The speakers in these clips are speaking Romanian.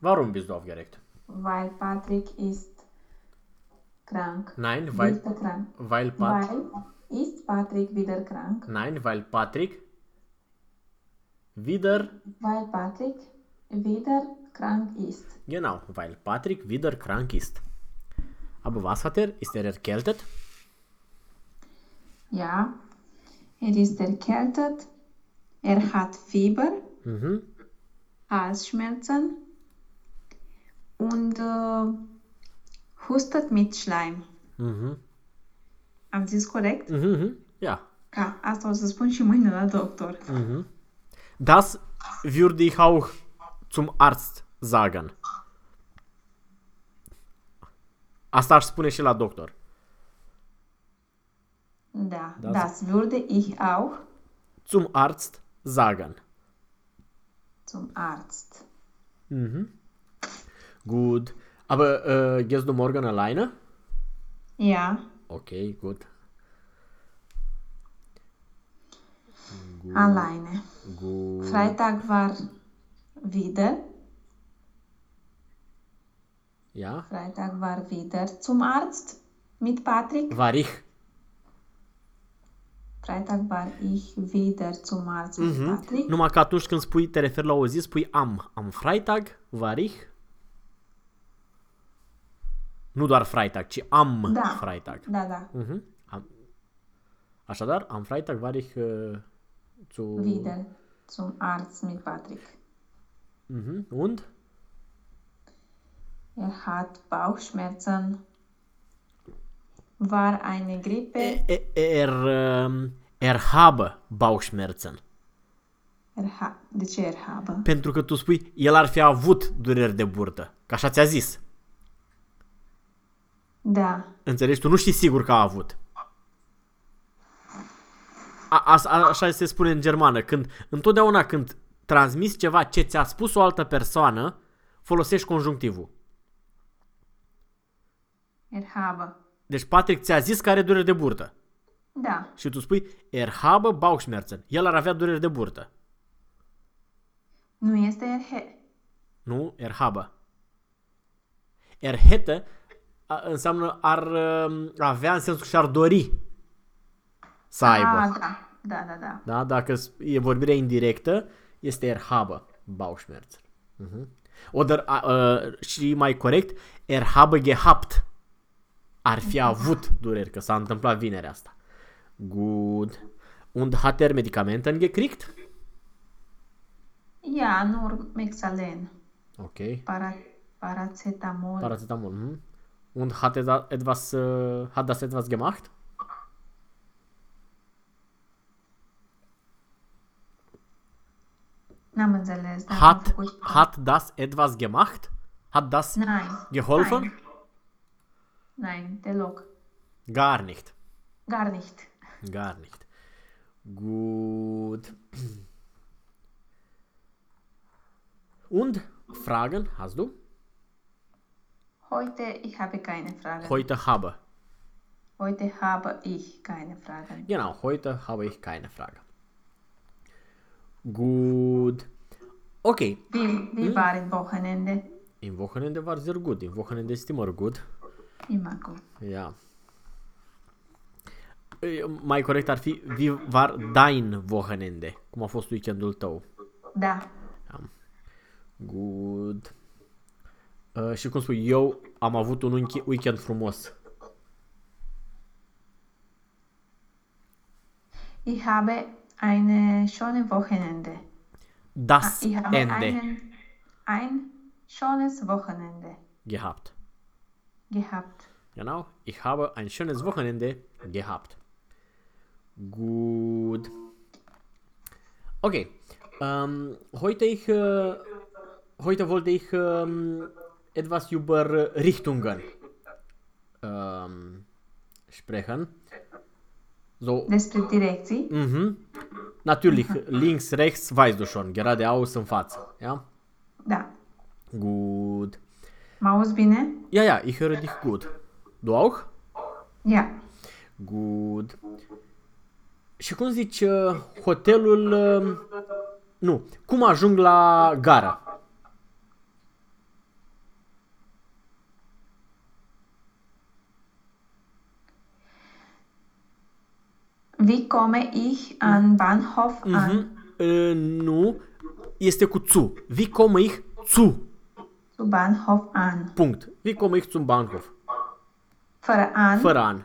Warum bist du aufgeregt? Weil Patrick ist krank. Nein, weil, krank. weil Pat Weil ist Patrick wieder krank? Nein, weil Patrick wieder, Weil Patrick wieder krank ist. genau, weil Patrick wieder krank ist. Aber was hat er? Ist er erkältet? Ja, er ist erkältet. Er hat Fieber, Mhm. Halsschmerzen und äh, hustet mit Schleim. Mhm. Am zis corect? Mhm. mhm. Ja. Ca, asta o să spun și mâine la doctor. Das würde ich auch zum Arzt sagen. Asta aș spune și la doctor. Da, Das- das würde ich auch Zum Arzt sagen. zum Arzt. Mhm. Gut. Aber äh, gehst du morgen alleine? Ja, Okay, gut. alleine. Gut. Freitag war wieder, Ja. Freitag war wieder zum Arzt mit Patrick. War ich. Freitag war ich wieder zum Arzt mit Mhm. Patrick. Numai că atunci când spui, te referi la o zi, spui am. Am Freitag, war ich. Nu doar Freitag, ci am Da. Freitag. Da, da, Mhm. Am. Așadar, am Freitag war ich äh, zu... wieder zum Arzt mit Patrick. Mhm. Und? Er hat Bauchschmerzen. War eine Grippe. E- Er, ähm, er habe Bauchschmerzen. Er ha- de ce er habe? Pentru că tu spui, el ar fi avut dureri de burtă. Că așa ți-a zis. Da, Înțelegi? Tu nu știi sigur că a avut. A, a, a, așa se spune în germană. Când, întotdeauna când transmiți ceva ce ți-a spus o altă persoană, folosești conjunctivul. er habe. Deci Patrick ți-a zis că are dureri de burtă. Da, Și tu spui, er habe Bauchschmerzen. El ar avea dureri de burtă. nu este er he- Nu? Er habe. Er hätte a, înseamnă ar um, avea în sensul că și-ar dori să aibă. Ah, da, da, da, da. Da? Dacă s- e vorbirea indirectă, este er habe Bauchschmerzen. Mhm. Oder a, uh, și mai corect, er habe gehabt. Ar fi avut dureri, că s-a întâmplat vinerea asta. Good. Und hat er Medikamenten gekriegt? Ja, nur Mexalen. Okay. Para, Paracetamol. Paracetamol. Mhm. Und hat er da etwas, äh, hat das etwas gemacht? Hat, hat das etwas gemacht? Hat das Nein. geholfen? Nein. Nein, deloc. Gar nicht. Gar nicht. Gar nicht. Gut. Und Fragen hast du? Heute, ich habe keine Fragen. Heute habe. Heute habe ich keine Fragen. Genau, heute habe ich keine Frage. Gut. Okay. Wie, wie war im Wochenende? Im Wochenende war sehr gut. Im Wochenende ist immer gut. Immer gut. Ja. E, Mai corect ar fi, wie war dein Wochenende? Cum a fost weekendul tău? Da. Good. Uh, și cum spui, eu am avut un week- weekend frumos. Ich habe eine schöne Wochenende. Das Ich habe Ende einen, ein schönes Wochenende gehabt. gehabt. Genau, ich habe ein schönes Wochenende gehabt. Gut. Okay. Ähm, heute ich, äh, heute wollte ich ähm, etwas über Richtungen ähm, sprechen. So, Despre direcții? mhm. Natürlich, links, rechts, weißt du schon, geradeaus în față. Ja? Da. Gut. Mă auzi bine? Ja, ja, ich höre dich gut. Du auch? Ia. Good. Și cum zici, uh, hotelul... uh, Nu, cum ajung la gara? Wie komme ich an Bahnhof an? Mhm. Uh, nu, este cu zu. Wie komme ich zu? Zu Bahnhof an. Punct. Wie komme ich zum Bahnhof? Fără an. Fără an.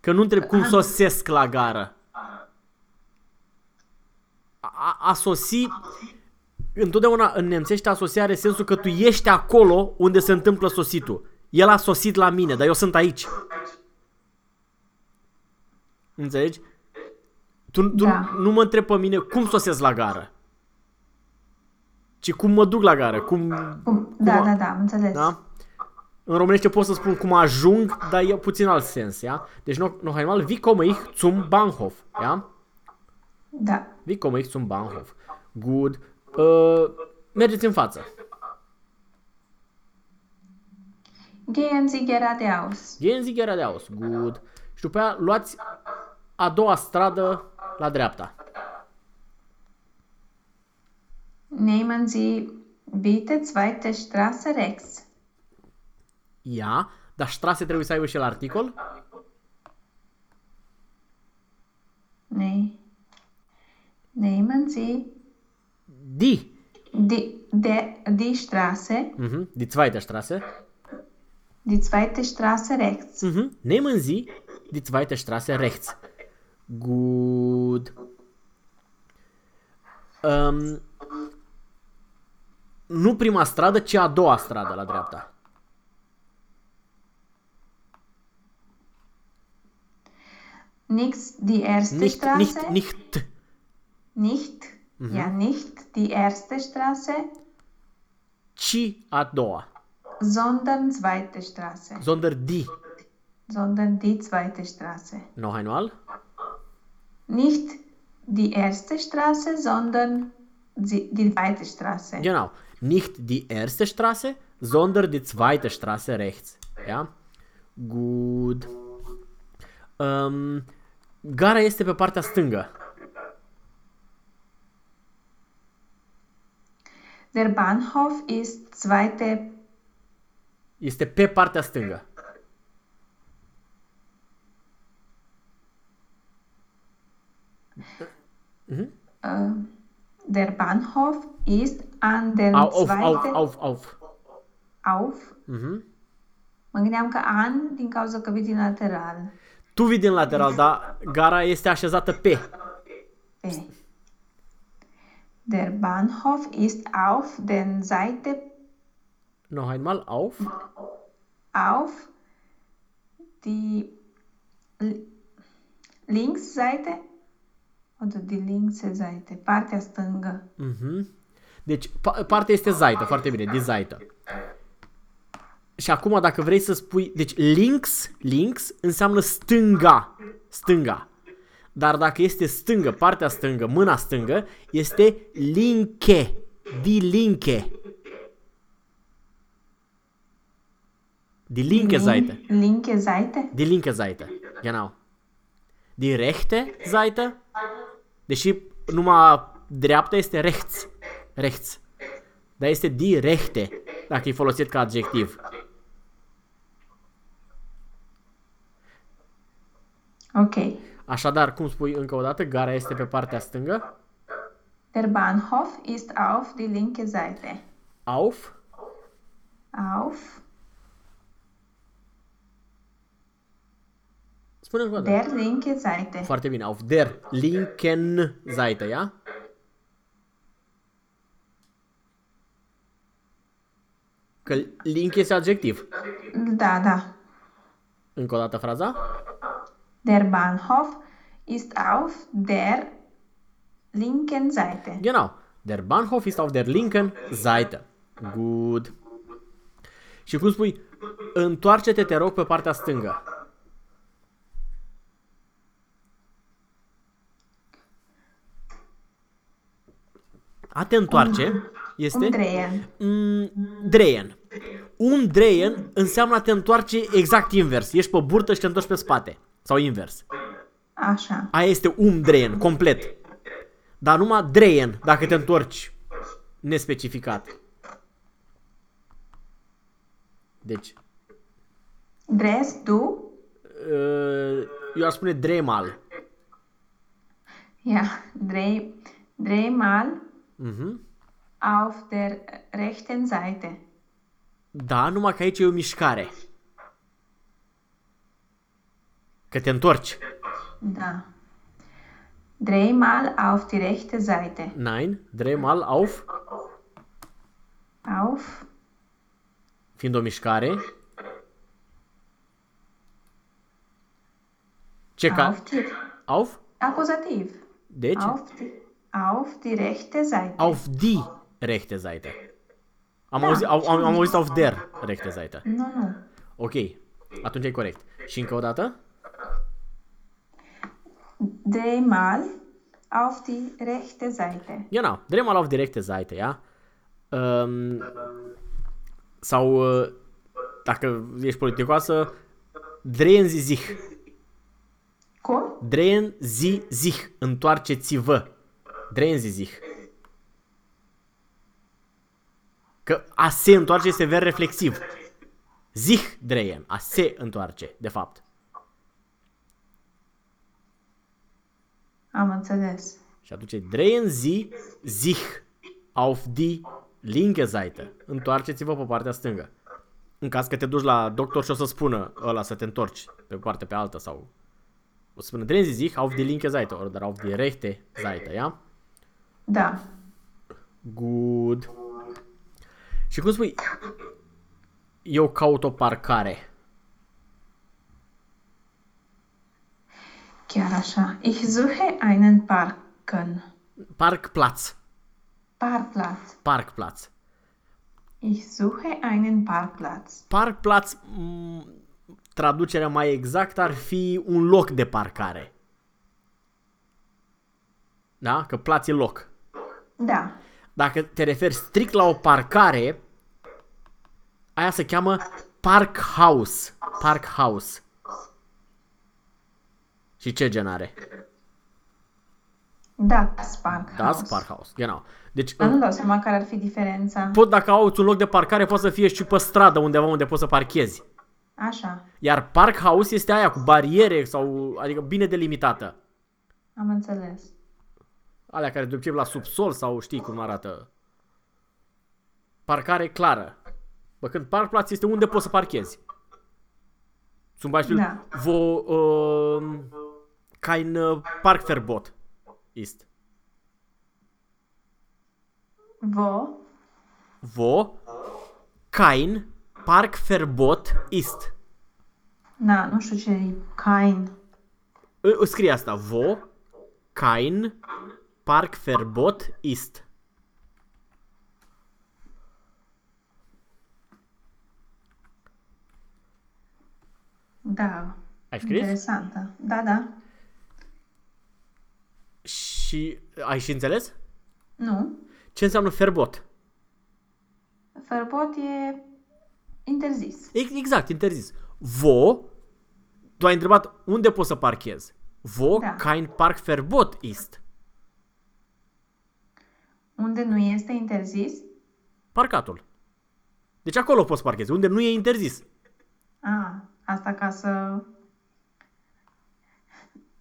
Că nu întreb cum sosesc la gară. A, a sosi... Întotdeauna în nemțește asosia are sensul că tu ești acolo unde se întâmplă sositul. El a sosit la mine, dar eu sunt aici. Înțelegi? Tu, tu Da. nu mă întreb pe mine cum sosesc la gară. Ci cum mă duc la gară. Cum, Cum? Da, Cum- da, da, am înțeles. da? În românește pot să spun cum ajung, dar e puțin alt sens, ia? Deci, noch, noch einmal, wie komme ich zum Bahnhof, ja? Da. Wie komme ich zum Bahnhof? Good. Uh, mergeți în față. Gehen Sie geradeaus. Gehen Sie geradeaus. Good. Și după aia luați a doua stradă la dreapta. Nehmen Sie bitte zweite Straße rechts. Ia, dar Straße trebuie să aibă și la articol? Nee. Nehmen Sie Die. die, de, die Straße, Mhm. Die zweite Straße. die zweite Straße rechts. Mhm. Nehmen Sie die zweite Straße rechts. Gut. Um, nu prima stradă, ci a doua stradă la dreapta. Nicht die erste Nicht, Straße. nicht, nicht. Nicht. Ja, nicht die erste Straße, Ci a doua. sondern zweite Straße. Sondern die. Sondern die zweite Straße. Noch einmal. Nicht die erste Straße, sondern die, zweite Straße. Genau. Nicht die erste Straße, sondern die zweite Straße rechts. Ja? Gut. Um, gara este pe partea stângă. Der Bahnhof ist zweite, Este pe partea stângă. Äh, der Bahnhof ist an der Au, auf, zweiten auf, auf, auf. auf. Mhm. Mă gândeam că an din cauza că vii din lateral. Tu vii din lateral, dar gara este așezată pe. Pe. Der Bahnhof ist auf den Seite Noch einmal auf. auf die L- Linksseite oder die linke Seite, partea stângă. Mhm. Deci, pa- partea este zaită, foarte bine, de zaită. Și acum, dacă vrei să spui... Deci, links, links înseamnă stânga. Stânga. Dar dacă este stângă, partea stângă, mâna stângă, este linke. Die linke. Die linke Seite. Linke Seite? Die linke Seite. Genau. Die rechte Seite. Deși numai dreapta este rechts. Rechts. Dar este die rechte, dacă e folosit ca adjectiv. Ok. Așadar, cum spui încă o dată, gara este pe partea stângă. Der Bahnhof ist auf die linke Seite. Auf. Auf Spune încă o dată. der linke Seite. Foarte bine. Auf der linken Seite, ja? Că link este adjectiv. Da, da. Încă o dată fraza. Der Bahnhof ist auf der linken Seite. Genau. Der Bahnhof ist auf der linken Seite. Good. Și cum spui, întoarce-te, te rog, pe partea stângă. A te întoarce este Umdrehen. mm, drehen. Un drehen înseamnă a te întoarce exact invers. Ești pe burtă și te întorci pe spate. Sau invers. Așa. Aia este umdrehen, complet. Dar numai drehen, dacă te întorci nespecificat. Deci, Drehst du? uh, eu aș spune dremal. Ja, drei, dreimal Mhm. auf der rechten Seite. Da, numai că aici e o mișcare. Că te întorci. Da. Dreimal auf die rechte Seite. Nein, dreimal auf, Auf fiind o mișcare. Ce ca? auf die Auf? Akkusativ. Deci? Auf die, auf die rechte Seite. Auf die rechte Seite. Am, Da, auzit, am, am, am și- auzit auf der rechte Seite. Nu, nu. Ok, atunci e corect. Și încă o dată? Dreimal auf die rechte Seite. Genau, dreimal auf die rechte Seite, ja? Um, sau, uh, dacă ești politicoasă, drehen Sie sich. Cum? Drehen Sie sich. Întoarceți-vă. Drehen Sie sich. Că a se întoarce este ver reflexiv. Sich drehen. A se întoarce, de fapt. Am înțeles. Și atunci drehen Sie sich auf die linke Seite. Întoarceți-vă pe partea stângă. În caz că te duci la doctor și o să spună ăla să te întorci pe partea pe alta sau o să spună drehen Sie sich auf die linke Seite oder auf die rechte Seite, ja? Da. Good. Și cum spui, eu caut o parcare. Chiar așa. Ich suche einen Parken. Parkplatz. Parkplatz. Parkplatz. Ich suche einen Parkplatz. Parkplatz, m- traducerea mai exactă ar fi un loc de parcare. Da? Că plaț e loc. Da. Dacă te referi strict la o parcare, aia se cheamă park house. Park house. Și ce gen are? Das Parkhaus. Das Parkhaus, genau. Deci, Dar nu dau seama care ar fi diferența. pot dacă auzi un loc de parcare, poate să fie și pe stradă undeva unde poți să parchezi. Așa. Iar park house este aia cu bariere sau adică bine delimitată. Am înțeles. Alea care de obicei la subsol sau știi cum arată. Parcare clară. Bă, când parkplatz este unde poți să parchezi. Zum Beispiel, Da. wo uh, kein uh, Parkverbot ist. Wo Wo kein Parkverbot ist. Na, nu știu ce e kein. Î- î Scrie asta. Wo kein Parkverbot ist. Da. Ai scris? Interesantă. Da, da. Și ai și înțeles? Nu. Ce înseamnă verbot? Verbot e interzis. E- Exact, interzis. Wo, tu ai întrebat unde poți să parchezi. Wo Da. kein Parkverbot ist. Unde nu este interzis? Parcatul. Deci acolo poți să parchezi, unde nu e interzis. A, asta ca să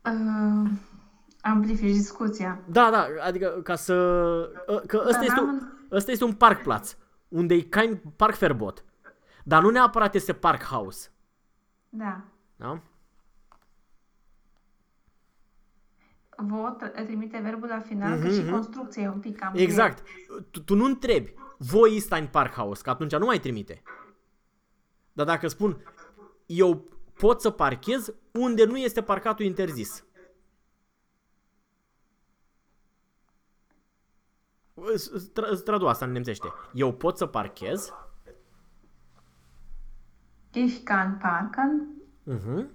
uh, amplifici discuția. Da, da, adică ca să... ă, Că ăsta, Da, este, am un, în- ăsta este un parkplatz, unde e kein Parkverbot. Dar nu neapărat este parkhouse. Da. Da? Vo tr- trimite verbul la final, că și construcția e un pic cam Mhm, Exact. Tu, tu nu întrebi, voi este în parkhouse, că atunci nu mai trimite. Dar dacă spun, eu pot să parchez unde nu este parcatul interzis. Îți- îți tra- îți tradu asta în nemțește. Eu pot să parchez Ich kann parken uh-huh,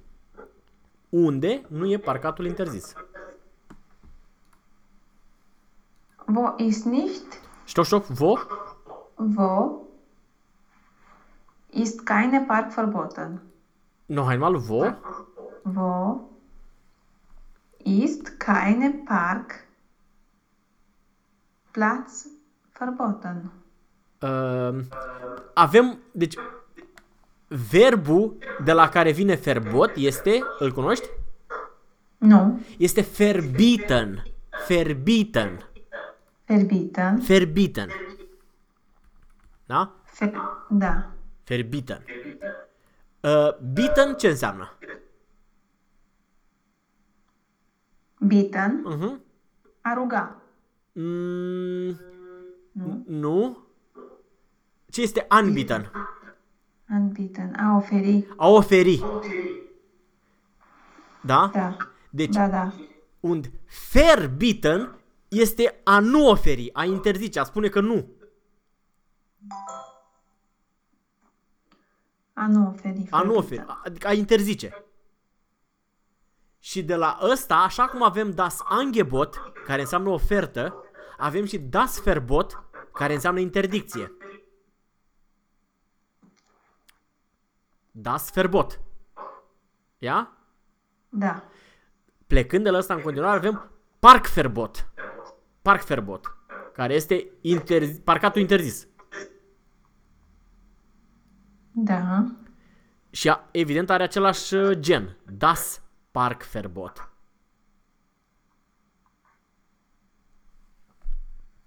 unde nu e parcatul interzis. Wo ist nicht, Stopp, stopp, wo? wo ist keine Park verboten. Noch einmal, wo? Wo ist keine Parkplatz verboten. Uh, avem, deci, verbul de la care vine verbot este, îl cunoști? Nu. Este verbieten. verbieten. Verbieten. Verbieten. Da? Fe- da. Verbieten. Uh, bieten ce înseamnă? Bitten. Uh-huh. A ruga. Mm, Nu? nu. Ce este anbieten? Unbitten. A oferi. A oferi. Da? Da. Deci, Da, da. un verbieten este a nu oferi, a interzice, a spune că nu. A nu oferi. A nu verbieten. oferi, adică a interzice. Și de la ăsta, așa cum avem das Angebot, care înseamnă ofertă, avem și das Verbot, care înseamnă interdicție. Das Verbot. Ia? Da. Plecând de la ăsta în continuare, avem Parkverbot. Parkverbot, care este interzi- parcatul interzis. Da. Și a, evident are același uh, gen. Das Parkverbot.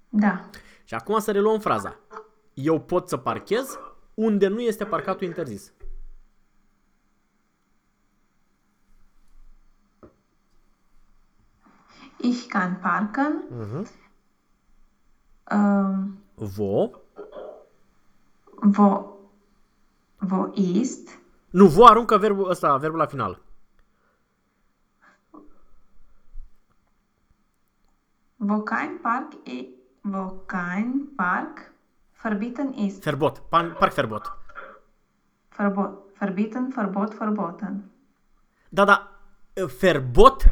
Da. Și acum să reluăm fraza. Eu pot să parchez unde nu este parcatul interzis. Ich kann parken. Mhm. Ähm, Wo? wo, wo ist? Nu, vo aruncă verbul ăsta, verbul la final. Wo kein Park, i- wo kein Park verbieten ist. Verbot. Pan, parkverbot. Verbot. Verbieten, verbot, verboten. Da, da. Verbot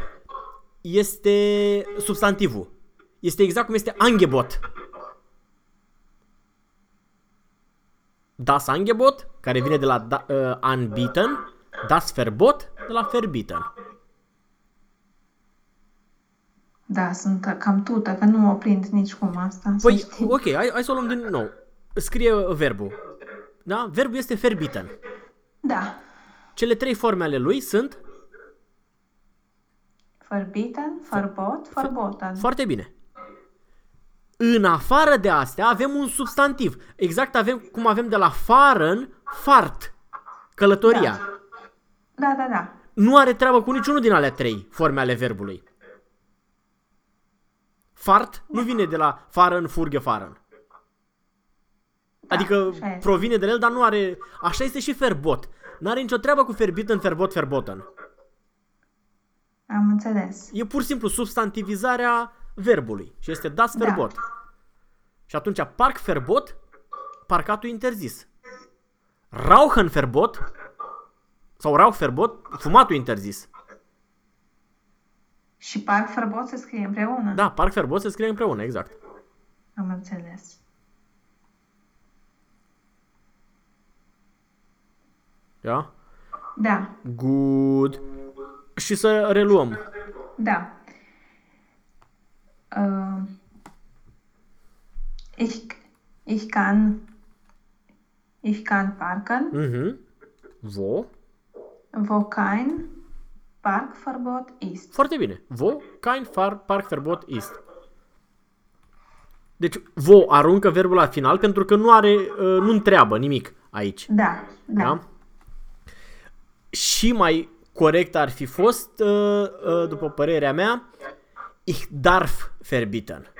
este substantivul. Este exact cum este angebot. Das Angebot, care vine de la da, uh, anbieten, das Verbot de la verbieten. Da, sunt cam tută, că nu o prind nici cum asta. să Păi, știi. ok, hai, hai să o luăm din nou. Scrie verbul. Da? Verbul este verbieten. Da. Cele trei forme ale lui sunt Verbieten, verbot, verboten. foarte bine. În afară de astea avem un substantiv. Exact avem cum avem de la fahren, fart. Călătoria. Da, da, da. Nu are treabă cu niciunul din alea trei forme ale verbului. Fart nu vine de la fahren, furge, fahren. Da, Adică așa este. provine de el, dar nu are... Așa este și verbot. Nu are nicio treabă cu verbitten, verbot, verboten. Am înțeles. E pur și simplu substantivizarea verbului. Și este das Da. verbot. Și atunci park verbot, parcatul interzis. Rauchen verbot sau rauch verbot, fumatul interzis. Și park, verbot se scrie împreună? Da, park verbot se scrie împreună, exact. Am înțeles. Da? Da, Good. Și să reluăm. da. Uh, ich, ich kann ich kann parken, Mhm. Wo? wo kein Parkverbot ist. Foarte bine. Wo kein Far Park verbot ist. Deci, vo aruncă verbul la final pentru că nu are, uh, nu întreabă nimic aici. Da, da. Da? Și mai corect ar fi fost, uh, uh, după părerea mea, ich darf verbieten.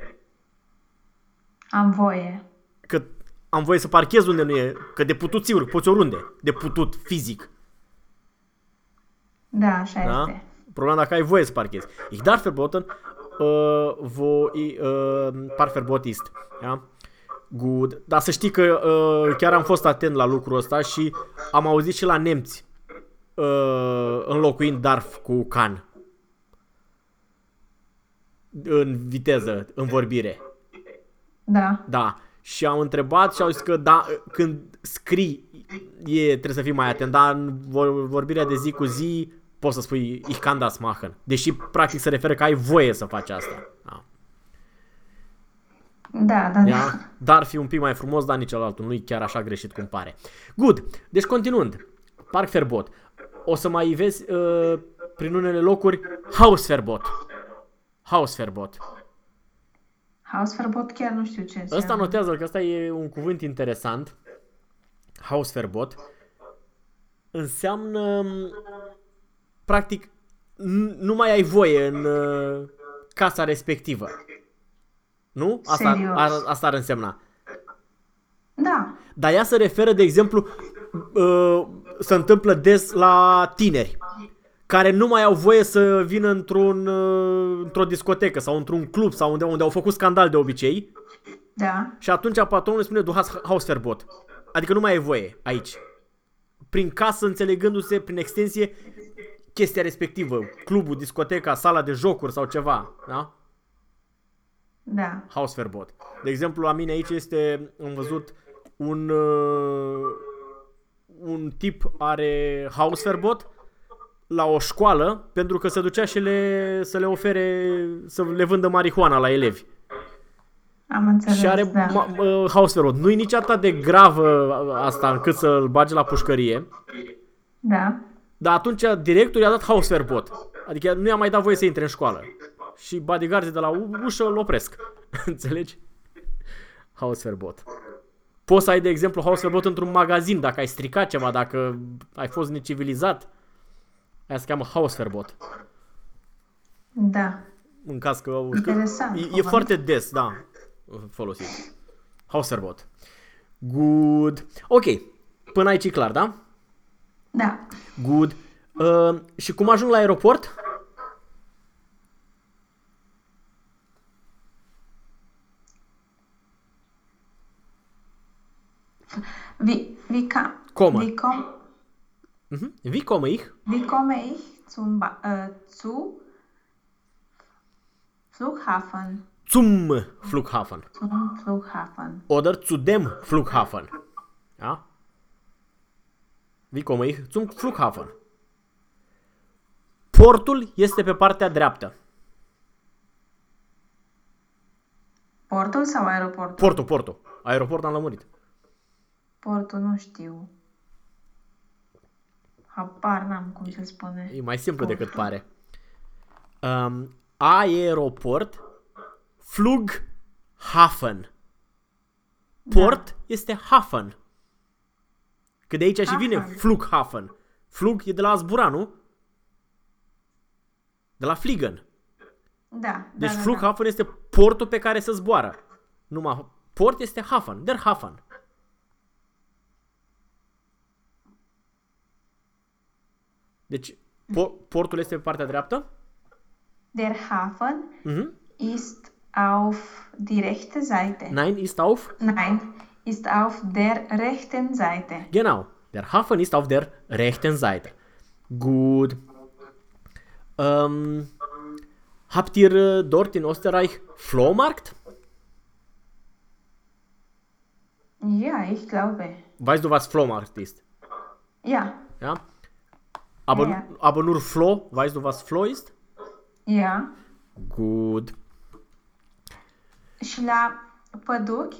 Am voie. Că am voie să parchez unde nu e, că de putut sigur, poți oriunde, de putut fizic. Da, așa Da? este. Problema dacă ai voie să parchezi. Ich darf verboten, uh, wo i, uh, park verbot ist. Da? Good. Dar să știi că uh, chiar am fost atent la lucrul ăsta și am auzit și la nemți uh, înlocuind darf cu can. În viteză, în vorbire. Da, Da. Și am întrebat și au zis că da, când scrii e, trebuie să fii mai atent, dar în vor- vorbirea de zi cu zi poți să spui ich kann das machen. Deși practic se referă că ai voie să faci asta. Da. da, da, da. Ia? Dar fi un pic mai frumos, dar nici altul. Nu-i chiar așa greșit cum pare. Good. Deci continuând. Park Verbot. O să mai vezi uh, prin unele locuri Hausverbot. Hausverbot. Hausverbot chiar nu știu ce înseamnă. Ăsta notează că ăsta e un cuvânt interesant. Hausverbot. Înseamnă, practic, n- nu mai ai voie în uh, casa respectivă. Nu? Asta, Serios? ar, asta ar însemna. Da. Dar ea se referă, de exemplu, uh, se întâmplă des la tineri care nu mai au voie să vină într-un, uh, într-o discotecă sau într-un club sau unde, unde au făcut scandal de obicei Da. și atunci patronul îi spune du has- Hausverbot. Adică nu mai e voie aici. Prin casă, înțelegându-se prin extensie chestia respectivă, clubul, discoteca, sala de jocuri sau ceva, da? Da. Hausverbot. De exemplu, la mine aici este, am văzut, un, uh, un tip are Hausverbot la o școală pentru că se ducea și le, să le ofere, să le vândă marihuana la elevi. Am înțeles, Și are da. ma, uh, Hausverbot. Nu e nici atât de gravă asta încât să-l bage la pușcărie, Da. dar atunci directorul i-a dat Hausverbot. Adică nu i-a mai dat voie să intre în școală. Și bodyguardii de la u- ușă îl opresc. Înțelegi? Hausverbot. Poți să ai, de exemplu, Hausverbot într-un magazin dacă ai stricat ceva, dacă ai fost necivilizat. Aia se cheamă Hausverbot. Da. În caz că... Interesant, E, e cuvânt. foarte des, da, folosit. Hausverbot. Good. Ok. Până aici e clar, da? Da. Good. Uh, și cum ajung la aeroport? Wie, wie, kam, Komme. wie, komm, Mhm. Wie komme ich? wie komme ich zum, Ba- äh, zu Flughafen? Zum Flughafen. Zum Flughafen. Oder zu dem Flughafen. Ja? Wie komme ich zum Flughafen? Portul este pe partea dreaptă. Portul sau aeroportul? Portul, portul. Aeroport am lămurit. Portul nu știu. Habar n-am cum se spune. E mai simplu Portul. decât pare. Um, aeroport, Flughafen. Port este Hafen. Că de aici și vine Hafen. Flughafen. Flug e de la a zbura, nu? De la Fliegen. Da. Deci da, da, Flughafen este portul pe care se zboară. Numai port este Hafen, der Hafen. Deci po- portul este pe partea dreaptă. Der Hafen Mhm. ist auf die rechte Seite. Nein, ist auf. Nein, ist auf der rechten Seite. Genau. Der Hafen ist auf der rechten Seite. Gut. Ähm, habt ihr äh, dort in Österreich Flohmarkt? Ja, ich glaube. Weißt du, was Flohmarkt ist? Ja, Ja? Aber, Ja, ja. aber nur Floh. Weißt du, was Floh ist? ja. Gut. Și la păduchi,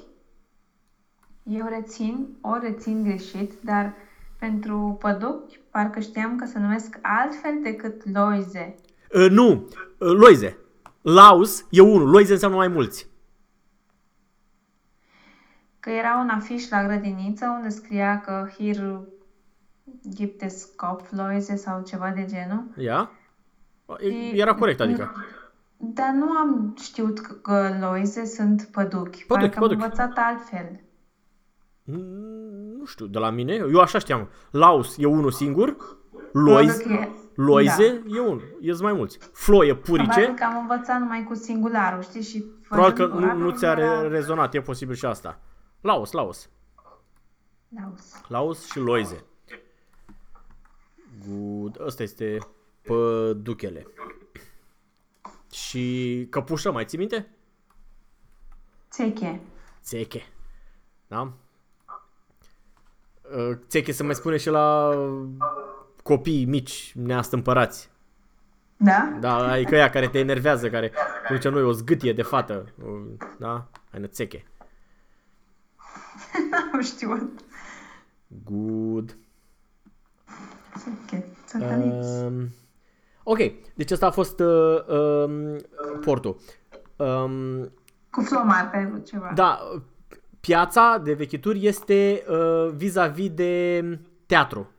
eu rețin, o rețin greșit, dar pentru păduchi parcă știam că se numesc altfel decât loize. Uh, nu, uh, Loize. Laus e unul, Loize înseamnă mai mulți. Că era un afiș la grădiniță unde scria că hier gibt es Kopfläuse sau ceva de genul. Ia? E- Și- Era corect, adică. Dar nu am știut că, că loize sunt păduchi. Păduchi, Parcă am păduchi. învățat altfel. Mm, Nu știu, de la mine, eu așa știam. Laus e unul singur, Loiz, Păduchi e- Loize e unul, e mai mulți. Flo e Probabil purice, că am învățat numai cu singularul, știi? Și probabil că făcând nu, nu pluralul ți-a re- era rezonat, e posibil și asta. Laus, Laus. Laus. Laus și Loize. Good. Ăsta este păduchele. Și căpușă, mai ții minte? Țeche. Țeche. Da? Uh, Țeche se mai spune și la copii mici, neastâmpărați. Da? Da, adică ea care te enervează, care, cum zicem noi, o zgâtie de fată. uh, Da? Ai țeche. Am știut. Good. Țeche. Țăcăliți. Um, Ok, deci asta a fost uh, um, portul. Um, Cu Flomart ai vrut ceva. da, piața de vechituri este uh, vis-a-vis de teatru.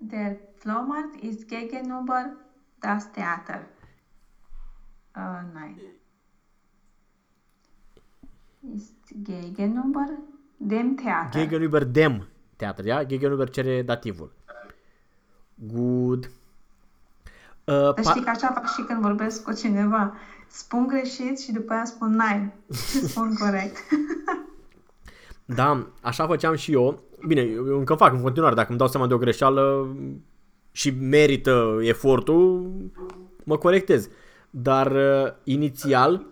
Der Flohmarkt ist gegenüber das Theater. Uh, nein. Ist gegenüber dem Theater. Gegenüber dem teatru, ja? Gegenüber cere dativul. Good. Uh, Dar pa- știi că așa fac și când vorbesc cu cineva. Spun greșit și după aia spun nein. Și spun corect. Da, așa făceam și eu. Bine, eu încă fac în continuare. Dacă îmi dau seama de o greșeală și merită efortul, mă corectez. Dar uh, inițial,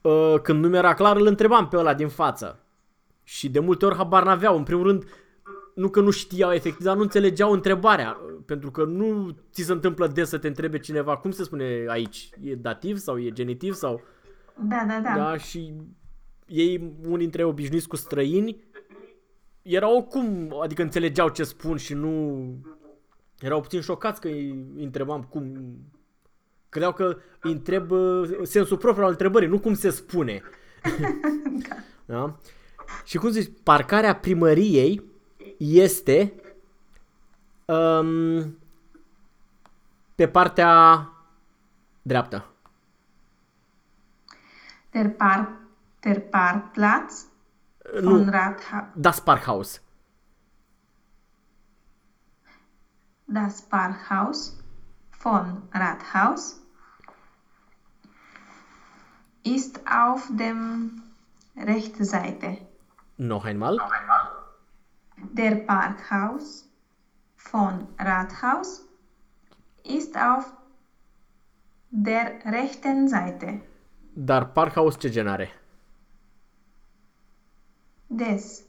uh, când nu mi-era clar, îl întrebam pe ăla din față. Și de multe ori habar n-aveau. În primul rând, nu că nu știau efectiv, dar nu înțelegeau întrebarea. Pentru că nu ți se întâmplă des să te întrebe cineva cum se spune aici. E dativ sau e genitiv sau... Da, da, da. Da, și ei, unii dintre ei obișnuiți cu străini, erau cum, adică înțelegeau ce spun și nu... Erau puțin șocați că îi îi întrebam cum... Credeau că îi întreb uh, sensul propriu al întrebării, nu cum se spune. da? Și cum zici, parcarea primăriei este um, pe partea dreaptă. Der, Park, der Parkplatz Nu, von Ratha das Parkhaus. das Parkhaus von Rathaus ist auf dem rechten Seite. Noch einmal. Der Parkhaus von Rathaus ist auf der rechten Seite. Dar Parkhaus ce gen are? Des.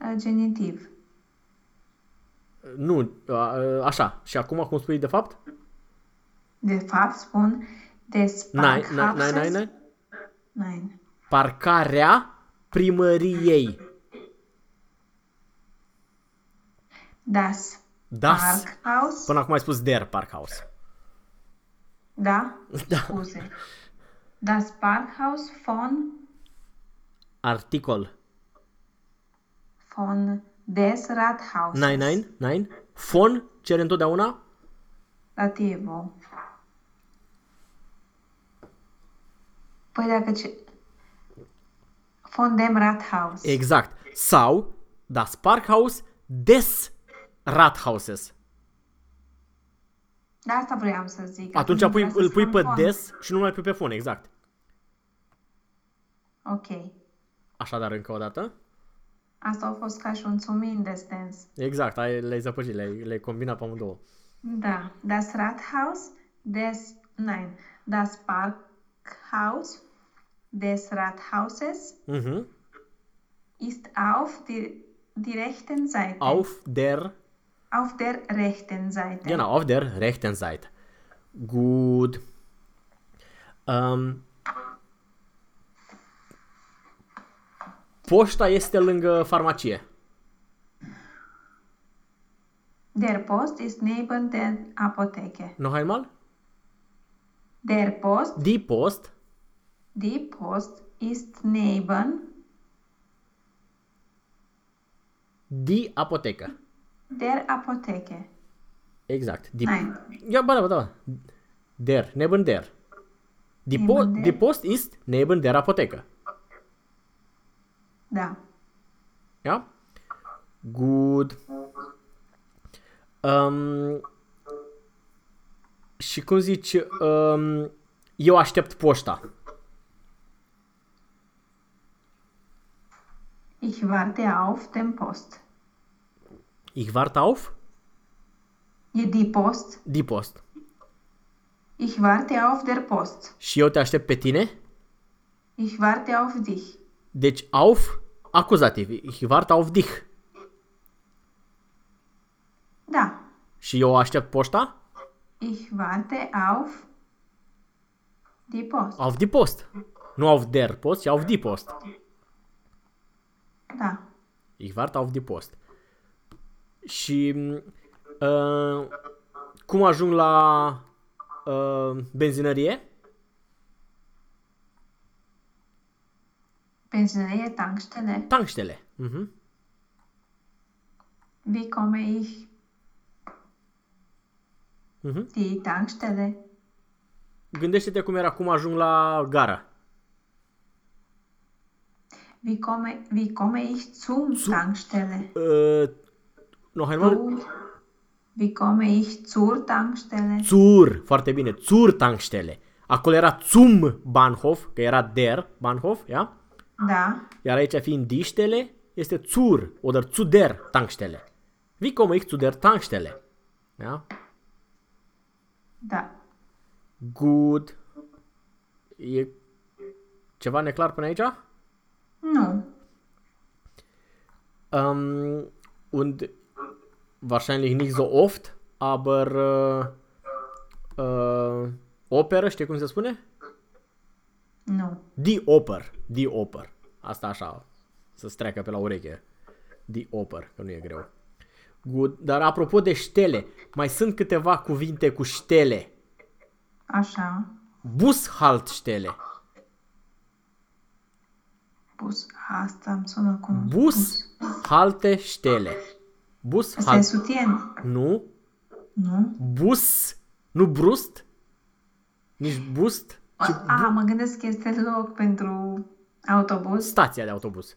uh, Genitiv. Nu, a- așa. Și acum cum spui de fapt? De fapt spun des Nein, nein, Parkhauses. nein, nein, nein. Nein. Parcarea primăriei. Das, Das. Parkhaus. Până acum ai spus der Parkhaus. Da, Da. scuze. Das Parkhaus von, Articol. von des Rathauses. Nein, nein, nein. Fon cere întotdeauna? Dativul. Păi dacă ce... Von dem Rathaus. Exact. Sau das Parkhaus des Rathauses. De asta vreau să zic. Atunci Nu pui, vreau să îl pui spun pe font. des și nu mai pui pe fon, exact. Ok. Așadar, încă o dată. Asta a fost ca și un sumin de stens. Exact, ai, le-ai zăpăcit, le-ai, le-ai combinat pe amândouă. Da. Das Rathaus des... Nein. Das Parkhaus des Rathauses Mhm. ist auf die, die rechten Seite. Auf der Auf der rechten Seite. Genau, auf der rechten Seite. Gut. Um, poșta este lângă farmacie. Der Post ist neben der Apotheke. Noch einmal? Der Post, Die Post die Post ist neben die Apotheker. der Apotheke. Exact. Die, Nein. Ja, ba da, ba da. Der, neben der. Die, Neben po der. die Post ist neben der Apotheker. Da. Ja? Good. Um, și cum zici, um, eu aștept poșta. Ich warte auf den Post. Ich warte auf E die Post. die Post. Ich warte auf der Post. Și eu te aștept pe tine. Ich warte auf dich. Deci auf, acuzativ. Ich warte auf dich. Da. Și eu aștept poșta? Ich warte auf die Post. Auf die Post. Nu auf der Post, ci auf die Post. Da. Ich warte auf die Post. Și m, Uh, cum ajung la uh, benzinărie? Benzinărie, tankstelle. Tankstelle. Mhm. Wie komme ich Mhm. die Tankstelle? Gândește-te cum era cum ajung la gara. Wie komme, wie komme ich zum Zu- Tankstelle? Uh, noch einmal? Zu, wie komme ich zur Tankstelle? Zur, foarte bine, zur Tankstelle. Acolo era zum Bahnhof, că era der Bahnhof, ja? Da, Iar aici fiind diștele, este zur oder zu der Tankstelle. Wie komme ich zu der Tankstelle? Ja? da. Good. E ceva neclar până aici? Nu. Um, und wahrscheinlich nicht so oft, aber uh, uh, operă, știi cum se spune? Nu. Die Oper. Die Oper. Asta așa, să-ți treacă pe la ureche. Die Oper, că nu e greu. Good. Dar apropo de ștele, mai sunt câteva cuvinte cu ștele. Așa. Bushaltestelle. Bus. Asta îmi sună cum... Bushaltestelle. Bus Asta e halt. sutien. Nu. Nu? Bus. Nu brust. Nici bust. Ci A, mă gândesc că este loc pentru autobuz. stația de autobuz.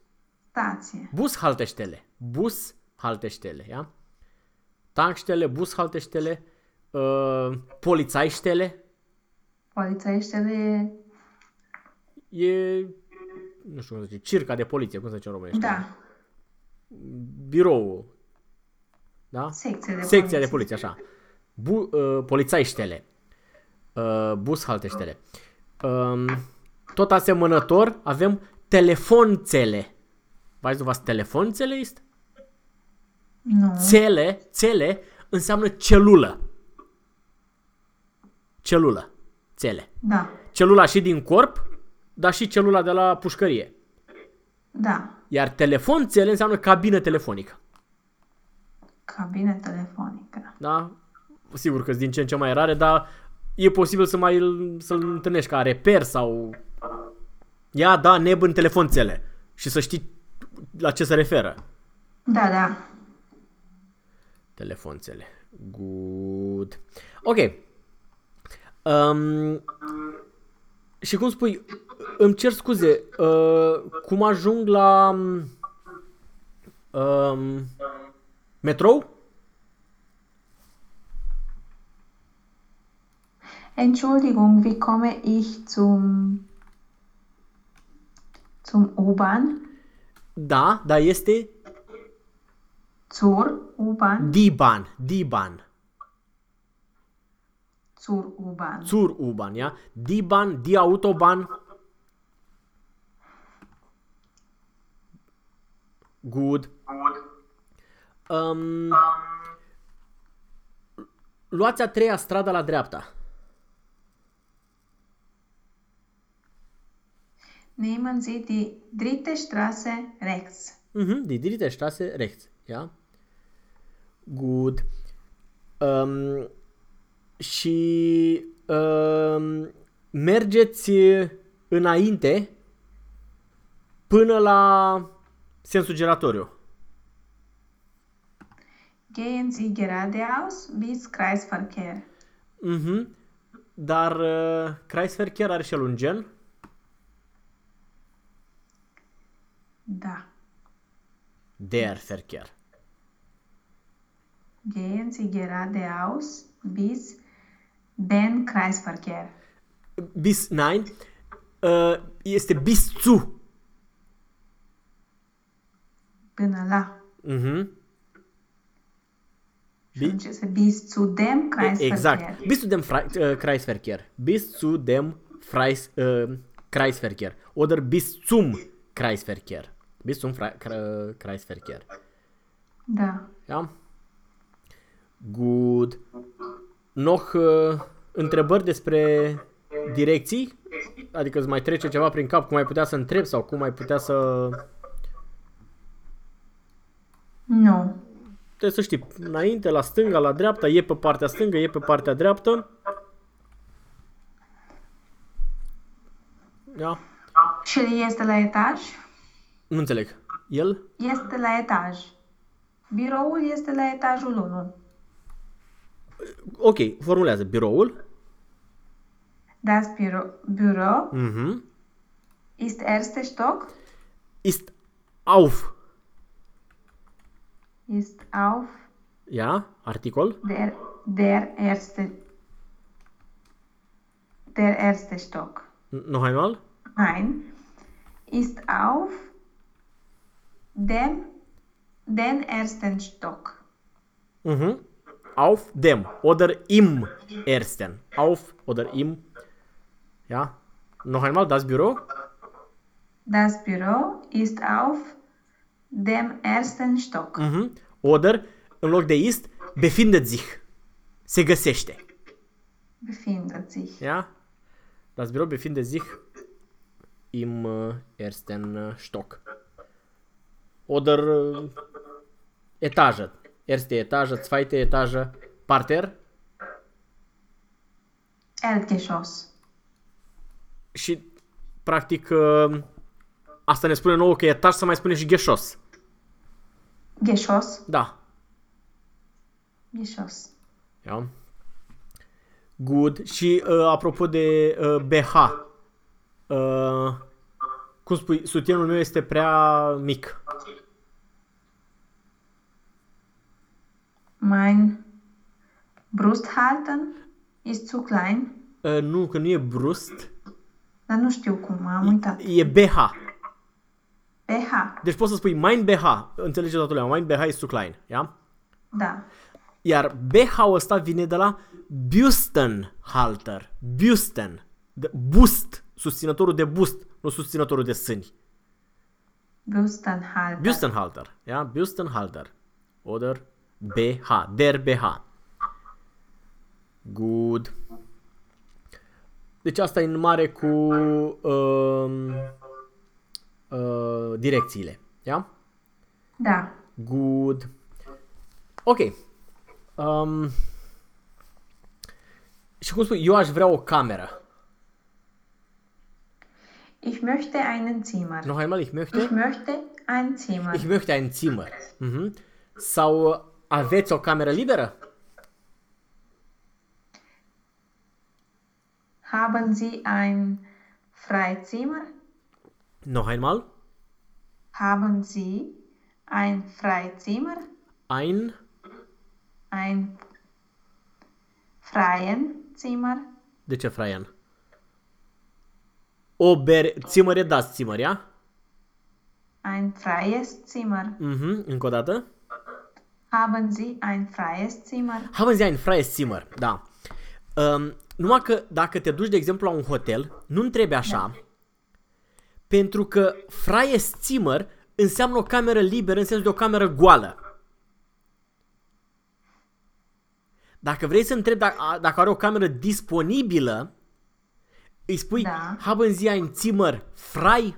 Stație. Bushaltestelle. Bushaltestelle, ja? Tankstelle, Bushaltestelle, uh, Polizeistelle. Polițaiștele... E, nu știu cum se zice, circa de poliție, cum se zice în românește? Da. Biroul. Da? Secție de Secția de poliție, așa. Bu, uh, polițaiștele. Uh, bushalteștele. Um, tot asemănător avem telefonțele. Weißt du was telefonțele este? Nu. Țele, țele înseamnă celulă. Celulă. Țele. Da. Celula și din corp, dar și celula de la pușcărie. Da. Iar telefon țele înseamnă cabină telefonică. Cabină telefonică. Da? Sigur că sunt din ce în ce mai rare, dar e posibil să mai să-l întâlnești ca reper sau... Ia, da, neb în telefon țele. Și să știi la ce se referă. Da, da. Telefonțele. Good. Ok. Um, și cum spui, îmi cer scuze, uh, cum ajung la um, metrou? Entschuldigung, wie komme ich zum zum U-Bahn? Da, dar este Zur U-Bahn? D-Bahn, D-Bahn, Zur U-Bahn. zur U-Bahn, ja? D-Bahn, die Autobahn. Good. Um, luați a treia stradă la dreapta. Nehmen Sie die dritte Straße rechts. Mhm, die dritte Straße rechts, ja. Gut. Um, și um, mergeți înainte până la sensul giratoriu. Gehen Sie geradeaus bis Kreisverkehr. Mhm. Dar uh, Kreisverkehr are și el un gen. Da. Der Verkehr. Gehen Sie geradeaus bis den Kreisverkehr. Bis, nein, uh, este bis zu. Până la. Mhm. Și atunci este bis zu dem Kreisverkehr. Exact. Bis zu dem Fre äh, Kreisverkehr. Bis zu dem Freis, äh, Kreisverkehr. Oder bis zum Kreisverkehr. Bis zum Fre Kre Kreisverkehr. Da. Ja? Good. Noch uh, întrebări despre direcții? Adică îți mai trece ceva prin cap, cum ai putea să întrebi sau cum ai putea să... Nu. trebuie să știi, înainte, la stânga, la dreapta, e pe partea stângă, e pe partea dreaptă. Da? Și el este la etaj? Nu înțeleg. El? Este la etaj. Biroul este la etajul 1. Ok, formulează. Biroul? Das Büro, Büro Mhm. ist erster Stock, Ist auf. ist auf Ja? Articol? der, der erste der erste Stock. N- Noch einmal? Nein, ist auf dem den ersten Stock. Mhm. Auf dem oder im ersten. Auf oder im. Ja? Noch einmal, das Büro? Das Büro ist auf dem ersten Stock. Mhm. Oder, în loc de ist, befindet sich. Se găsește. Befindet sich. Ja? Das Büro befindet sich im äh, ersten äh, Stock. Oder äh, Etage. Erste Etage, zweite Etage, Parter. Erdgeschoss. Și, practic, uh, asta ne spune nouă că etaj să mai spune și gheșos. Geschoss. Da. Geschoss. Ja. Good. Și uh, apropo de uh, BH, uh, cum spui, sutienul meu este prea mic. Mein Brusthalten ist zu klein. Uh, nu, că nu e brust, Dar nu știu cum, am uitat. e BH. BH. Deci poți să spui mein BH, înțelege toată lumea, mein BH is too klein, ja? Da. Iar BH-ul ăsta vine de la Bustenhalter, Busten, de bust, susținătorul de bust, nu susținătorul de sâni. Bustenhalter. Bustenhalter, ja, Bustenhalter. Oder BH, der BH. Good. Deci asta e în mare cu um, uh, direcțiile, ja? Da. Good. Ok. Um, și cum spui, eu aș vrea o cameră. Ich möchte einen Zimmer. Noch einmal, ich möchte. Ich möchte ein Zimmer. Ich möchte ein Zimmer. Mhm. Sau uh, aveți o cameră liberă? Haben Sie ein Freizimmer? Noch einmal. Haben Sie ein Freizimmer? Ein Ein freien Zimmer? De ce, Fraian? O bere... Zimmer e das Zimmer, ia? Ein freies Zimmer. Mhm, încă o dată. Haben Sie ein freies Zimmer? Haben Sie ein freies Zimmer, da. Um, numai că dacă te duci, de exemplu, la un hotel, nu trebuie așa, pentru că freies Zimmer înseamnă o cameră liberă în sensul de o cameră goală. Dacă vrei să întrebi dacă, a- dacă are o cameră disponibilă, îi spui Da. Haben Sie ein Zimmer frei?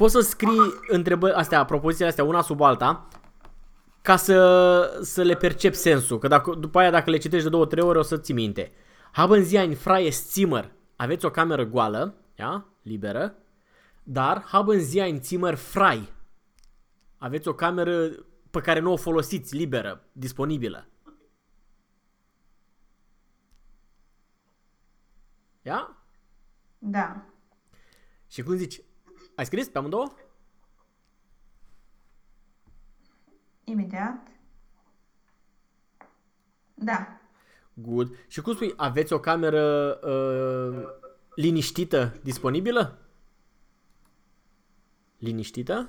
Poți să scrii întrebări astea, propozițiile astea, una sub alta, ca să, să le percepi sensul. Că dacă, după aia, dacă le citești de două, trei ore, o să ții minte. Haben Sie ein freies Zimmer? Aveți o cameră goală, ia, liberă, dar haben Sie ein Zimmer frei? Aveți o cameră pe care nu o folosiți, liberă, disponibilă. Ia? Da. Și cum zici? Ai scris pe amândouă? Imediat. Da. Good. Și cum spui, aveți o cameră uh, liniștită disponibilă? Liniștită?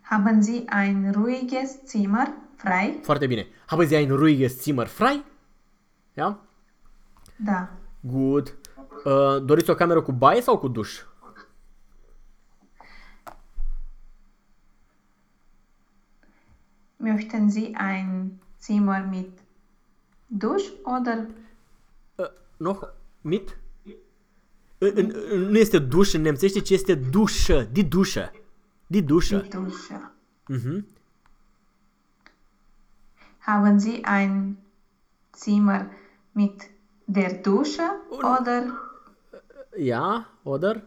Haben Sie ein ruhiges Zimmer frei? Foarte bine. Haben Sie ein ruhiges Zimmer frei? Ia? Da. Good. Uh, doriți o cameră cu baie sau cu duș? Möchten Sie ein Zimmer mit Dusch oder Uh, noch mit? În- în- în- Nu este duș în nemțește, ci este dușă, di dușă. Di dușă. Die Dusche. Mhm. Haben Sie ein Zimmer mit der Dusche oder, Ja, oder?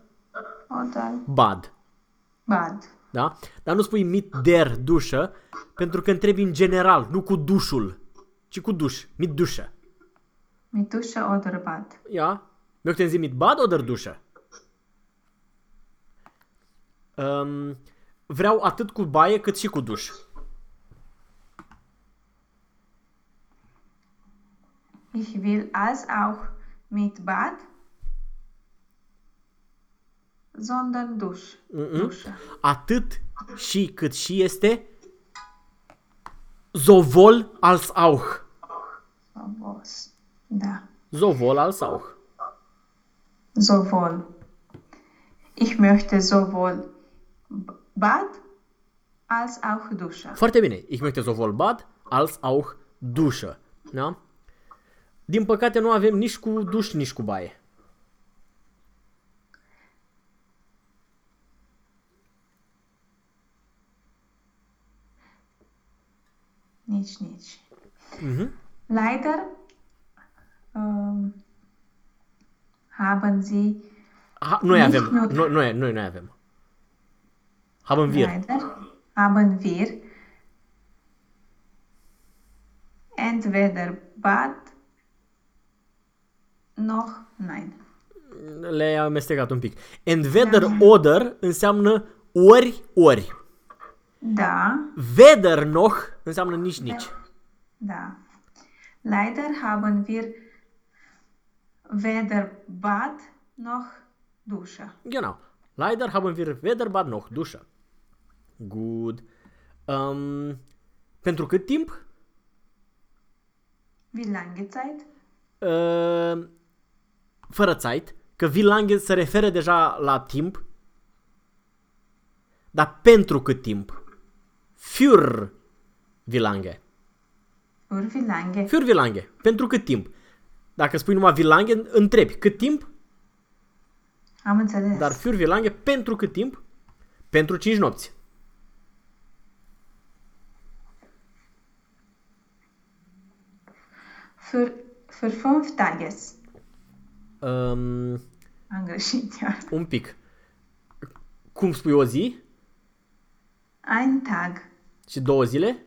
oder Bad. Bad? Da? Dar nu spui mit der dușă, pentru că întrebi în general, nu cu dușul, ci cu duș, mit dușă. Mit Dusche oder Bad? Ja? Möchten Sie mit Bad oder Dusche? Um, vreau atât cu baie cât și cu duș. Ich will als auch mit Bad, sondern Dusch. Dusche. Atât și cât și este sowohl als auch. So was. Da. Sowohl als auch. Sowohl. Ich möchte sowohl B- Bad als auch Dusche. Foarte bine. Ich möchte sowohl Bad als auch Dusche. Da? Din păcate nu avem nici cu duș, nici cu baie. Nici, nici. Mhm. Leider ähm, haben sie Ha, noi Nici avem. nu. Noi, noi, noi, noi avem. Haben wir. leider haben wir entweder Bad noch nein. Le-ai amestecat un pic. Entweder oder înseamnă ori, ori. Da, Weder noch înseamnă nici nici. da. Leider haben wir weder Bad noch Dusche. Genau. Leider haben wir weder Bad noch Dusche. Good. Um, pentru cât timp? Wie lange Zeit? Uh, fără Zeit, că wie lange se referă deja la timp, dar pentru cât timp? Für wie lange. Für wie lange? Für wie lange. Pentru cât timp? Dacă spui numai wie lange, întrebi cât timp, Am înțeles. dar für wie lange pentru cât timp? Pentru 5 nopți. Für, für fünf Tages. Um, Am greșit iar. un pic. Cum spui o zi Ein Tag. și două zile?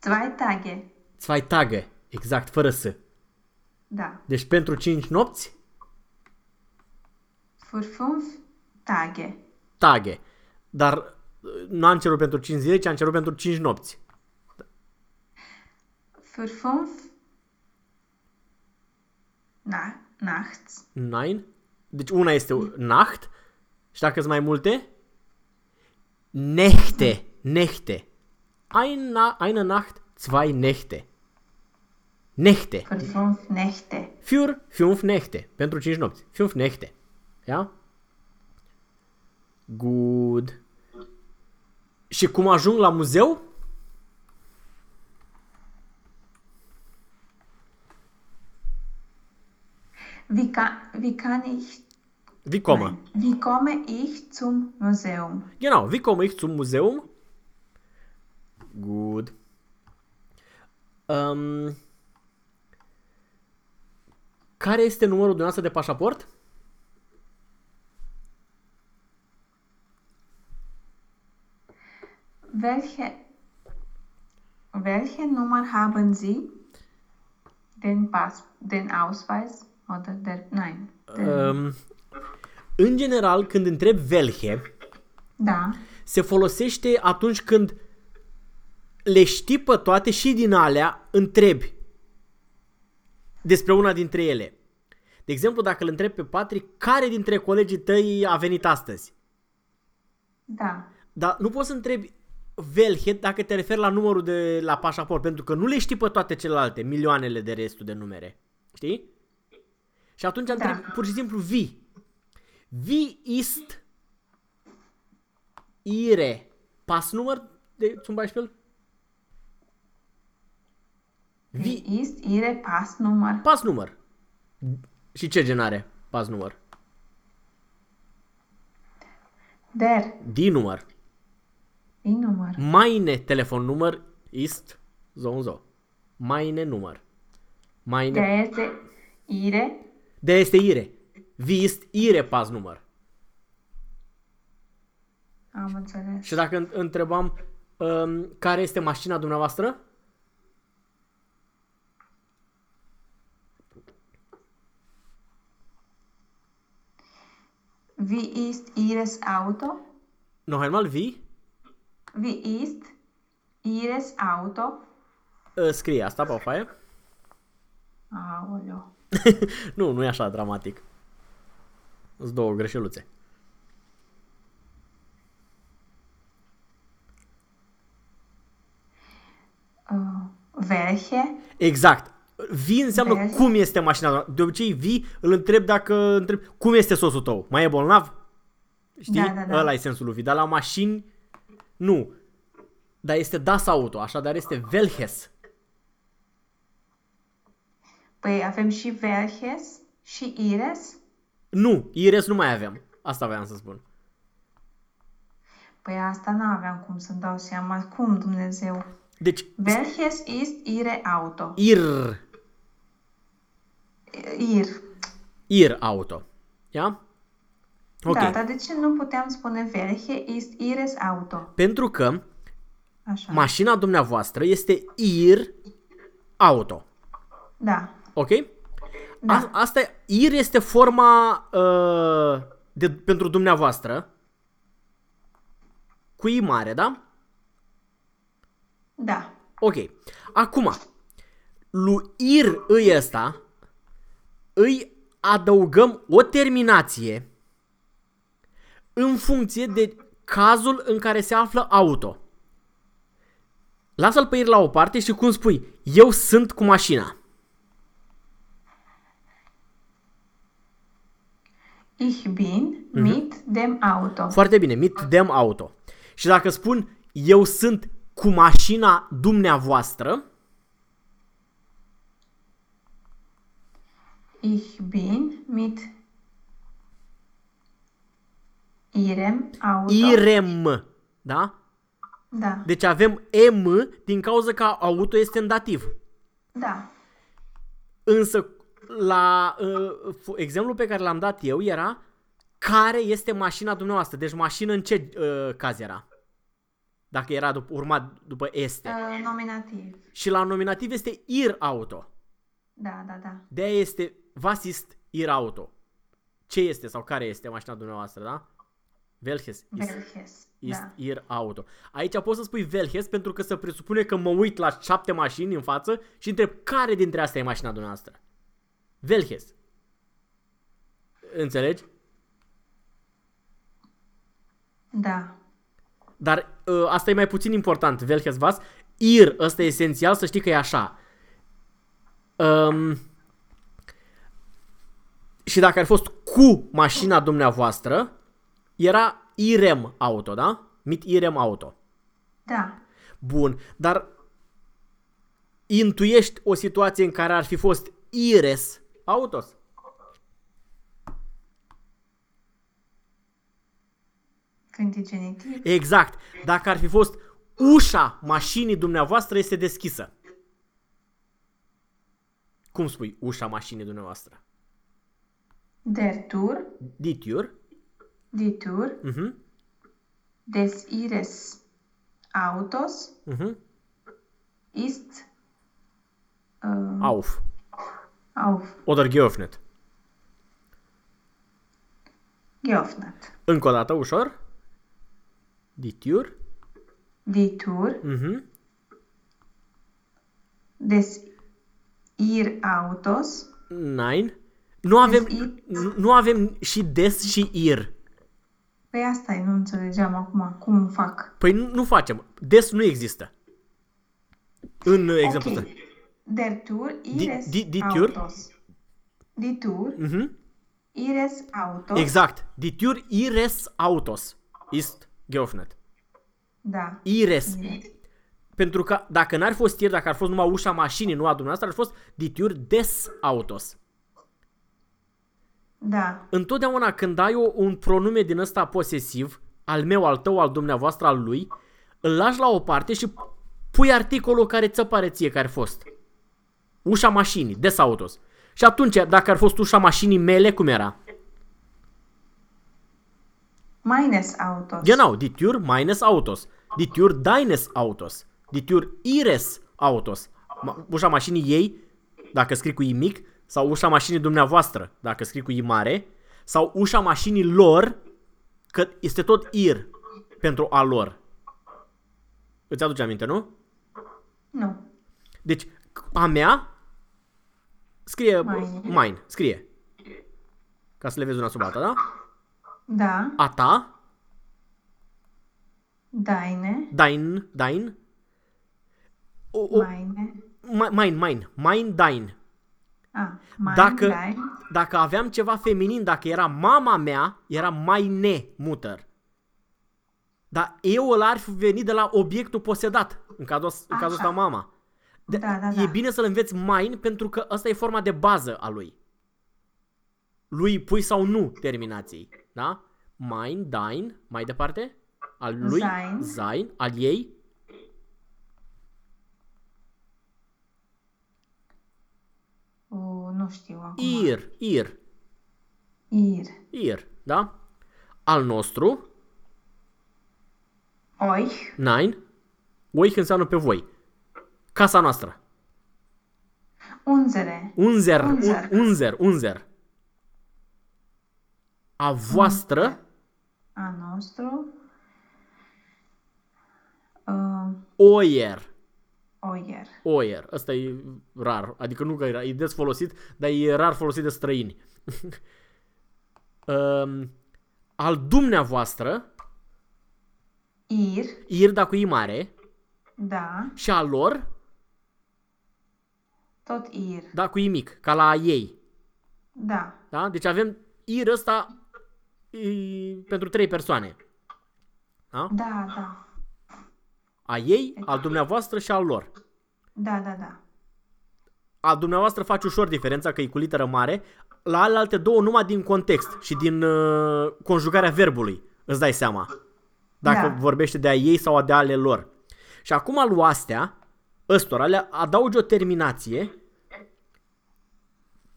Zwei Tage. Zwei Tage. Exact, fără să. Da. Deci pentru 5 nopți, Für fünf Tage. tage. Dar uh, nu am cerut pentru 5 zile, ci am cerut pentru 5 nopți. Für fünf Na Nachts. Nein. Deci una este Nacht și dacă sunt mai multe, Nächte. Nächte. Eine, eine Nacht, zwei Nächte. Nächte. Für fünf Nächte. Für fünf Nächte. Pentru 5 nopți. Fünf Nächte. Ja? Good. Și cum ajung la muzeu? Wie kann, wie kann ich Wie komme? Wie komme ich zum Museum? Genau, wie komme ich zum Museum? Gut. Um, care este numărul dumneavoastră de pașaport? Welche, welche Nummer haben Sie? Den Pass, den Ausweis oder der, nein. Der, Um, în general, când întreb welche, da, se folosește atunci când le știi pe toate și din alea întrebi despre una dintre ele. De exemplu, dacă îl întrebi pe Patrick, care dintre colegii tăi a venit astăzi? da, Dar nu poți să întrebi welche dacă te referi la numărul de la pașaport, pentru că nu le știi pe toate celelalte, milioanele de restul de numere. Știi? Și atunci întrebi pur și simplu wie. Wie ist ihre Passnummer de zum Beispiel? Wie Wie ist Ihre Passnummer? Passnummer. Și ce gen are Passnummer? Der. Die Nummer. Die Nummer. Meine Telefonnummer ist so und so. Meine Nummer. Meine. Der este Ihre. Der este Ihre. Wie ist Ihre Passnummer? Am înțeles. Și dacă înt- întrebam um, care este mașina dumneavoastră? Wie ist Ihres Auto? Noch einmal, wie? Wie ist Ihres Auto? Uh, Scrie asta pe o foaie. Aoleu. nu, nu e așa dramatic. Sunt două greșeluțe. Uh, welche? Exact. Vi înseamnă Vezi? cum este mașina ta. De obicei, vi îl întreb dacă întreb cum este sosul tău. Mai e bolnav? Știi? Da, da, da. Ăla e sensul lui vi. Dar la mașini, nu. Dar este Das Auto, așadar este Welches. Păi avem și welches și Ihres? Nu, Ires nu mai avem. Asta voiam să spun. Păi asta n-aveam cum să-mi dau seama. Cum, Dumnezeu? Deci, Welches ist Ihre Auto? Ir, Ir. Ir Auto. Ia? Ok. Da, dar de ce nu puteam spune welche ist Ihres Auto? Pentru că Așa. mașina dumneavoastră este Ir Auto. da. Ok? Da. A, asta, e- ir este forma uh, de, pentru dumneavoastră cu I mare, da? Da. Ok. Acum, lui ir îi ăsta îi adăugăm o terminație în funcție de cazul în care se află auto. Lasă-l pe ir la o parte și cum spui, eu sunt cu mașina. Ich bin mit dem Auto. Foarte bine, mit dem auto. Și dacă spun eu sunt cu mașina dumneavoastră, Ich bin mit Ihrem Auto. irem, da? Da. Deci avem M din cauza că auto este în dativ. Da. Însă la uh, f- exemplul pe care l-am dat eu era care este mașina dumneavoastră. Deci mașină în ce uh, caz era? Dacă era dup- urmat după este. Uh, nominativ. Și la nominativ este ir auto. Da, da, da. De aia este was ist ir auto. Ce este sau care este mașina dumneavoastră, da? Welches ist, Welches. ist Da. ir auto. Aici poți să spui welches pentru că se presupune că mă uit la șapte mașini în față și întreb care dintre astea e mașina dumneavoastră. Welches. Înțelegi? Da. Dar uh, asta e mai puțin important, welches was. Ir, ăsta e esențial să știi că e așa. Um, și dacă ar fost cu mașina dumneavoastră, era irem auto, da? Mit irem auto. Da. Bun, dar intuiești o situație în care ar fi fost ires autos? Când e genitiv. Exact. Dacă ar fi fost ușa mașinii dumneavoastră este deschisă. Cum spui ușa mașinii dumneavoastră? Der Tour. Die Tür. Die Tour Mhm. des Ihres Autos Mhm. ist äh, Auf. Auf Oder geöffnet. geöffnet. Încă o dată, ușor. Die Tür. Die Tour Mhm. des Ihr Autos Nein. Nu avem, i- nu- nu avem și des și ir. Păi asta e, nu înțelegeam acum cum fac. Păi nu, nu facem. Des nu există. În uh, exemplu ăsta. Ok. Der Tour Ihres die- die Tour? Autos. Die Tour Mhm. Ihres Autos. Exact. Die Tür ihres Autos ist geöffnet. Da. Ires. Ihres. Pentru că dacă n-ar fi fost ir, dacă ar fost numai ușa mașinii, nu a dumneavoastră, ar fi fost die Tür des Autos. Da. Întotdeauna când ai o, un pronume din ăsta posesiv, al meu, al tău, al dumneavoastră, al lui, îl lași la o parte și pui articolul care ți pare ție care a fost. Ușa mașinii, des autos. Și atunci, dacă ar fost ușa mașinii mele, cum era? Meines Autos. Genau, die Tür meines Autos. Die Tür deines Autos. Die Tür ihres Autos. Ma- ușa mașinii ei, dacă scrii cu I mic, sau ușa mașinii dumneavoastră, dacă scrii cu I mare, sau ușa mașinii lor, că este tot ir pentru a lor. Îți aduce aminte, nu? Nu. Deci, a mea scrie Mine. mine, scrie. Ca să le vezi una sub alta, da? Da. A ta, Deine. dein, dein. O, o, Meine. mi- mine, mine, mine, dein. Ah, mein, Dacă, dein. dacă aveam ceva feminin, dacă era mama mea, era meine mutter. Dar eu ăla ar fi venit de la obiectul posedat, în cazul, în cazul ăsta Așa. mama. De, Da, da, e da. bine să-l înveți mine pentru că asta e forma de bază a lui. Lui pui sau nu terminației. Da? Mine, dein, mai departe? Al lui, Sein. sein, al ei, O, nu știu acum. ir, ir, Ir. ir, da? Al nostru, Euch. Nein. Euch înseamnă pe voi. Casa noastră. Unsere. Unzer. Unser. un- Unzer. Unzer. A voastră. A nostru. Uh, Oier. oier. Oier. Ăsta e rar. Adică nu că e rar, e des folosit, dar e rar folosit de străini. um, al dumneavoastră. Ir. Ir, dar cu I mare. Da. Și al lor, Tot ir. da, cu I mic. Ca la a ei. Da. Da? Deci avem ir ăsta e, pentru trei persoane. Da? Da, da. A ei, al dumneavoastră și al lor. Da, da, da. A dumneavoastră face ușor diferența că e cu literă mare, la alte două numai din context și din uh, conjugarea verbului, îți dai seama. Dacă Da. vorbește de a ei sau de ale lor. Și acum lui astea, ăstora, le adaugi o terminație,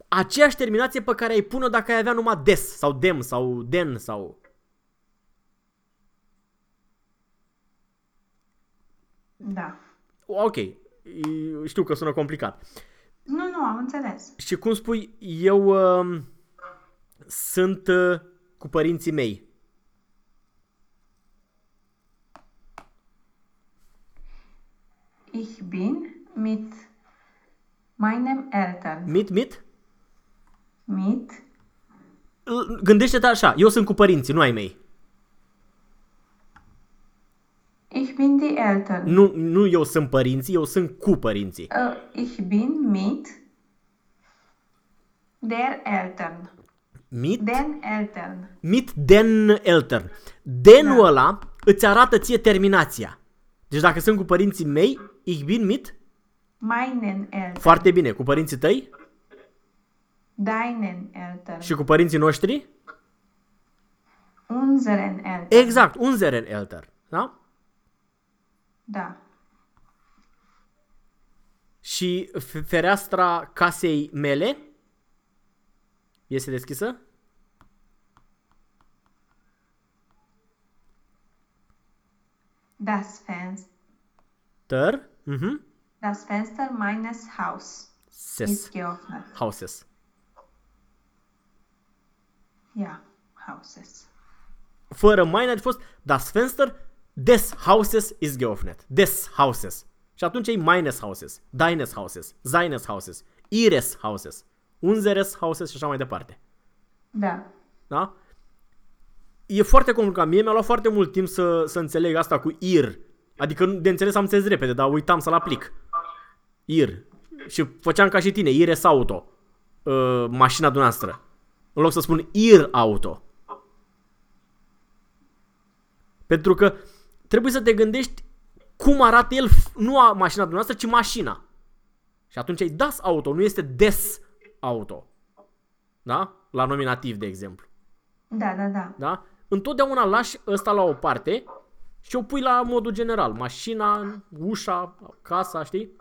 aceeași terminație pe care ai pune dacă ai avea numai des sau dem sau den sau... Da. Ok, e- știu că sună complicat. Nu, nu, am înțeles. Și cum spui, eu uh, sunt uh, cu părinții mei. Ich bin mit meinem Eltern. Mit, mit? Mit L- Gândește-te așa, eu sunt cu părinții, nu ai mei. Ich bin die Eltern. Nu, nu eu sunt părinții, eu sunt cu părinții. Uh, ich bin mit der Eltern. Mit, Den Eltern. mit den Eltern. Denul ăla îți arată ție terminația. Deci dacă sunt cu părinții mei, ich bin mit, Meinen Eltern. foarte bine, cu părinții tăi Deinen Eltern. și cu părinții noștri, Unseren Eltern. exact, unseren Eltern. Da? Da. Și f- fereastra casei mele este deschisă? Das Fenster. Mhm. Das Fenster meines Haus Ses. ist geöffnet. Houses. Ja, Hauses. Fără mine ar fi fost Das Fenster des Hauses ist geöffnet. Des Hauses. Și atunci e meines Hauses, deines Hauses, seines Hauses, ihres Hauses, unseres Hauses și așa mai departe. Da. Da? E foarte complicat. Mie mi-a luat foarte mult timp să, să înțeleg asta cu ir. Adică de înțeles am înțeles repede, dar uitam să-l aplic. Ir. Și făceam ca și tine, ires auto. Uh, mașina dumneavoastră. În loc să spun ir auto. Pentru că trebuie să te gândești cum arată el, f- nu a mașina dumneavoastră, ci mașina. Și atunci ai das auto, nu este des auto. Da? La nominativ, de exemplu. Da, da, da. Da? Întotdeauna lași ăsta la o parte și o pui la modul general. Mașina, ușa, casa, știi?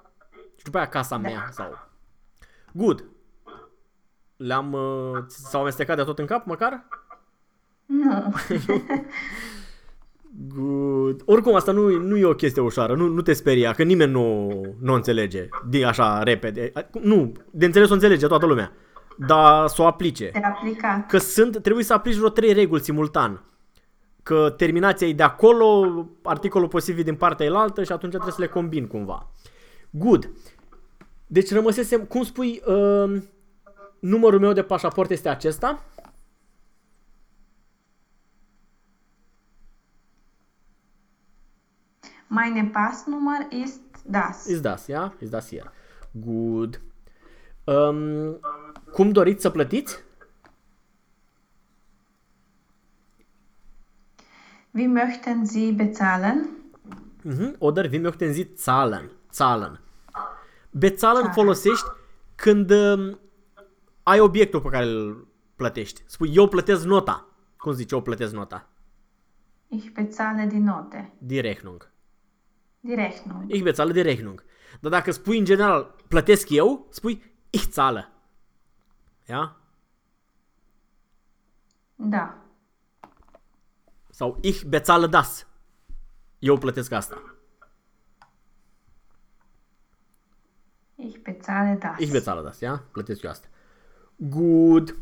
Și după aia casa mea sau... Good. Le-am... Uh, s-au amestecat de tot în cap, măcar? Nu. Good. Oricum, asta nu, nu e o chestie ușoară, nu, nu te speria, că nimeni nu, nu înțelege de așa repede. Nu, de înțeles o înțelege toată lumea, dar să o aplice. De aplicat. Că sunt, trebuie să aplici vreo trei reguli simultan. Că terminația e de acolo, articolul posibil din partea elaltă și atunci trebuie să le combin cumva. Good. Deci rămăsesem, cum spui, uh, numărul meu de pașaport este acesta. Meine Passnummer ist das. Ist das, ja? Ist das hier. Good. Um, cum doriți să plătiți? Wie möchten Sie bezahlen? Mhm. Oder wie möchten Sie zahlen? Zahlen. Bezahlen folosești când um, ai obiectul pe care îl plătești. Spui, eu plătesc nota. Cum zici, eu plătesc nota? Ich bezahle die Note. Die Rechnung. Die Rechnung. Ich bezahle die Rechnung. Dar dacă spui în general, plătesc eu, spui, ich zahle. Ja? Da. Sau ich bezahle das. Eu plătesc asta. Ich bezahle das. Ich bezahle das, ja? Plătesc eu asta. Good.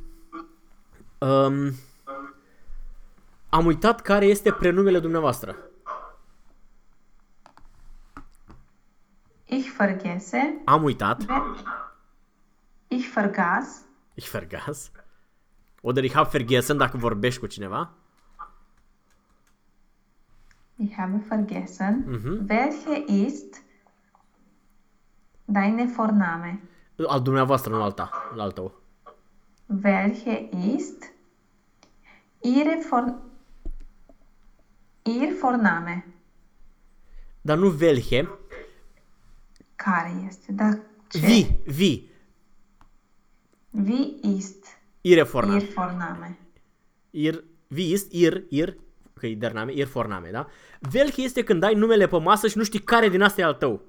Um, am uitat care este prenumele dumneavoastră. Ich vergesse. Am uitat. Wer- Ich vergaß. Ich vergaß. Oder ich habe vergessen dacă vorbești cu cineva. Ich habe vergessen. Mhm. Welche ist deine Vorname? Al dumneavoastră, nu al ta, al tău. Welche ist ihre Vor ihr Vorname? Dar nu welche, Care este? Da, ce? wie, wie, Wie ist ihre Vorname. ihr Vorname? Ir, wie ist ihr, ihr, că e der Name, ihr Vorname, da? Welche este când ai numele pe masă și nu știi care din asta e al tău.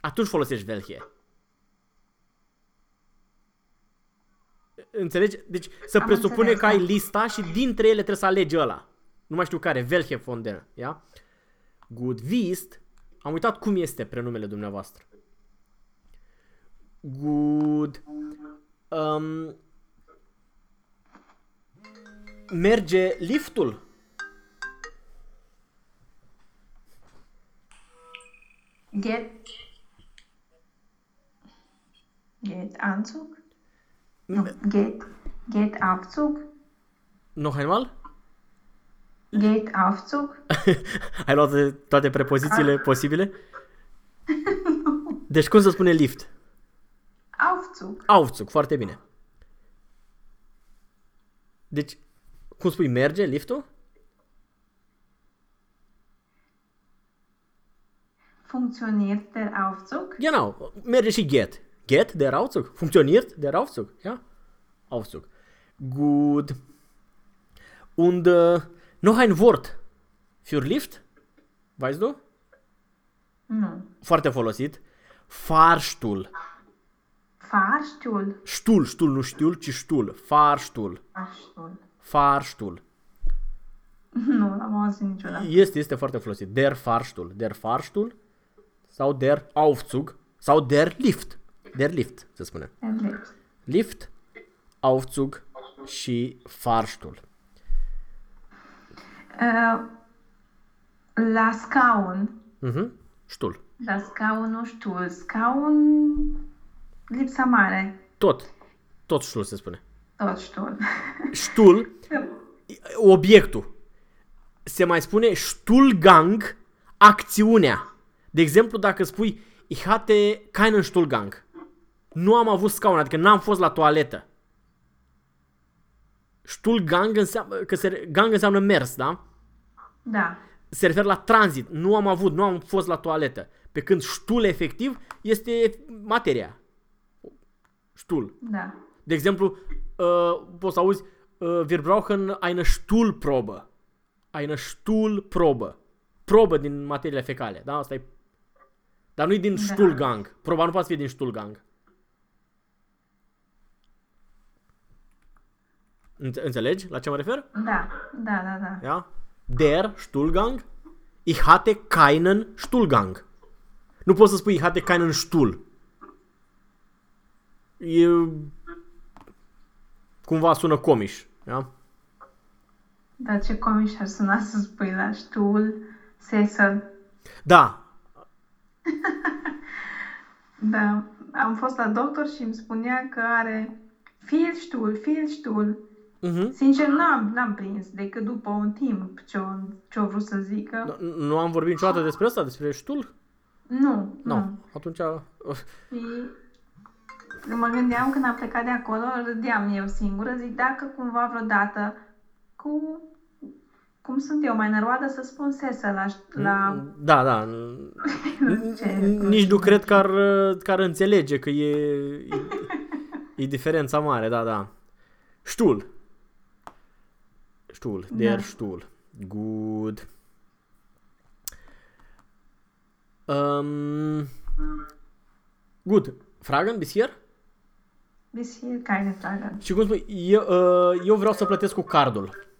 Atunci folosești welche. Înțelegi? Deci să Am presupune înțeles, că ai da. lista și dintre ele trebuie să alegi ăla. Nu mai știu care, welche von der, ia? Good. Wie ist, am uitat cum este prenumele dumneavoastră. Good. Um, merge liftul? Geht Geht Anzug? No, geht geht Aufzug? Noch einmal? Geht Aufzug? Ai luat toate- toate prepozițiile posibile? Deci cum se spune lift? Aufzug. Aufzug, foarte bine. Deci, cum spui, merge liftul? Funktioniert der Aufzug? Genau, merge și get. Get, der Aufzug. Funktioniert der Aufzug, ja? Aufzug. Gut. Und äh, noch ein Wort für Lift. Weißt du? Nu. Foarte folosit. Fahrstuhl. Fahrstuhl. Stuhl, Stuhl, nu știul, ci Stuhl. Fahrstuhl. Fahrstuhl. Fahrstuhl. Nu l-am auzit niciodată. Este, este foarte folosit. Der Fahrstuhl. Der Fahrstuhl sau der Aufzug sau der Lift. Der Lift, se spune. Erlebt. Lift, Aufzug și Fahrstuhl. Uh, la scaun. Mhm. Stuhl. La scaunul ștul. Scaun lipsa mare. Tot. Tot Stuhl se spune. Tot ștul. Stuhl, obiectul. Se mai spune Stuhlgang, acțiunea. De exemplu, dacă spui Ich hatte keinen Stuhlgang. Nu am avut scaun, adică n-am fost la toaletă. Stuhlgang înseamnă, că se, gang înseamnă mers, da? Da. Se referă la tranzit. Nu am avut, nu am fost la toaletă. Pe când ștul efectiv este materia. Ștul. Da. De exemplu, uh, poți să auzi, uh, wir brauchen eine Stuhlprobe. Eine Stuhlprobe. Probă din materiile fecale, da? Asta e... Dar nu e din Da. Stuhlgang. Proba nu poate fi din Stuhlgang. Înțe- Înțelegi la ce mă refer? Da, da, da, da. Ja? Der Stuhlgang. Ich hatte keinen Stuhlgang. Nu poți să spui ich hatte keinen Stuhl. E... Cumva sună comiș. Ja? Dar ce comiș ar suna să spui la ștul, sesel. Da. Da, am fost la doctor și îmi spunea că are viel ștul, viel ștul. Mhm. Sincer, n-am, n-am prins decât după un timp ce-o, ce-o vrut să zică. Nu- Nu am vorbit niciodată despre asta, despre Stuhl? Nu, Nu. nu. Atunci... Și mă gândeam când am plecat de acolo, râdeam eu singură, zic dacă cumva vreodată cu cum sunt eu mai năroadă să spun sesă la, la Da, da. ce Nici nu cred că ar, că ar înțelege că e, e, e diferența mare, da, da. Stuhl. Stuhl, der Da. Stuhl. Good. Um, good. Fragen bis hier? bis hier keine Frage. Și cum spui, eu, uh, eu vreau să plătesc cu cardul.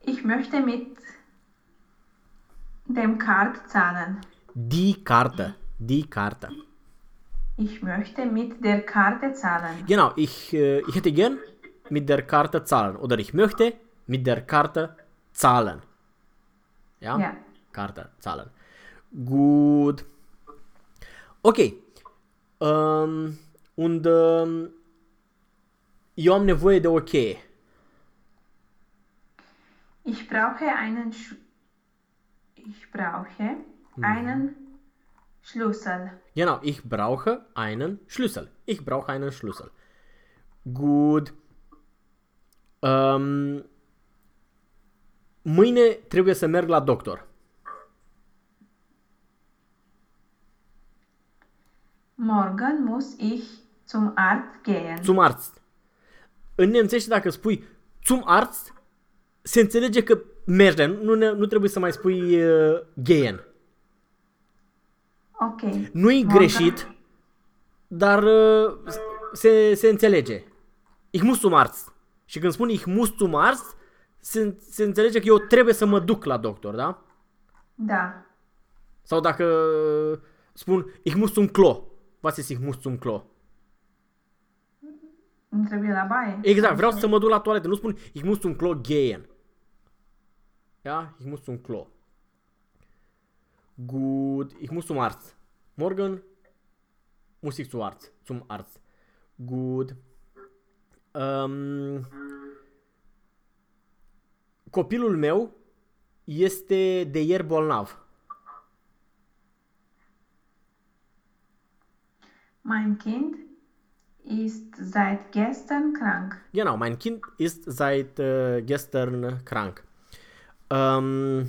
Ich möchte mit dem Card zahlen. Die Karte. Die Karte. Ich möchte mit der Karte zahlen. Genau, ich, äh, ich hätte gern mit der Karte zahlen. Oder ich möchte mit der Karte zahlen. Ja? Ja. Karte zahlen. Gut. Ok. Um, und um, eu am nevoie de o cheie. Ich brauche einen Sch ich brauche einen Schlüssel. Genau, ich brauche einen Schlüssel. Ich brauche einen Schlüssel. Gut. Um, mâine trebuie să merg la doctor. Morgen muss ich zum Arzt gehen. Zum Arzt. În nemțește dacă spui zum Arzt, se înțelege că mergi, dar nu, ne- nu trebuie să mai spui uh, gehen. Ok. Nu e Morgen- greșit, dar uh, se, se înțelege. Ich muss zum Arzt. Și când spun ich muss zum Arzt, se, se înțelege că eu trebuie să mă duc la doctor, da? Da. Sau dacă uh, spun ich muss zum Klo. Was ist ich muss zum Klo? Îmi trebuie la baie. Exact, vreau să mă duc la toaletă. Nu spun ich muss zum Klo gehen. Ja, ich muss zum Klo. Gut, ich muss zum Arzt. Morgen muss ich zum Arzt. Zum Arzt. Gut. Um, copilul meu este de ieri bolnav. Mein Kind ist seit gestern krank. Genau, mein Kind ist seit äh, gestern krank. Um,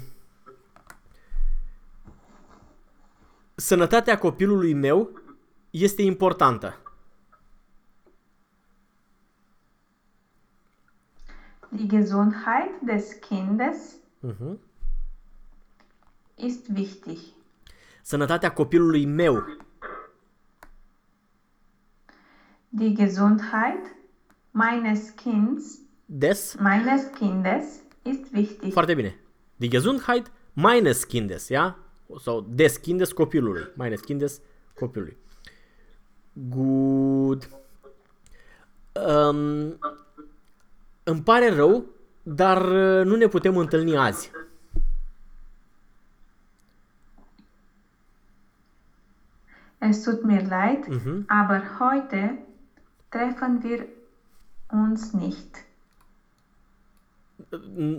sănătatea copilului meu este importantă. Die Gesundheit des Kindes Mhm. ist wichtig. Sănătatea copilului meu. Die Gesundheit meines Kindes, Des. meines Kindes ist wichtig. Foarte bine. Die Gesundheit meines Kindes, ja? Sau des Kindes copilului. Meines Kindes copilului. Good. Um, îmi pare rău, dar uh, nu ne putem întâlni azi. Es tut mir leid, Mhm. aber heute treffen wir uns nicht.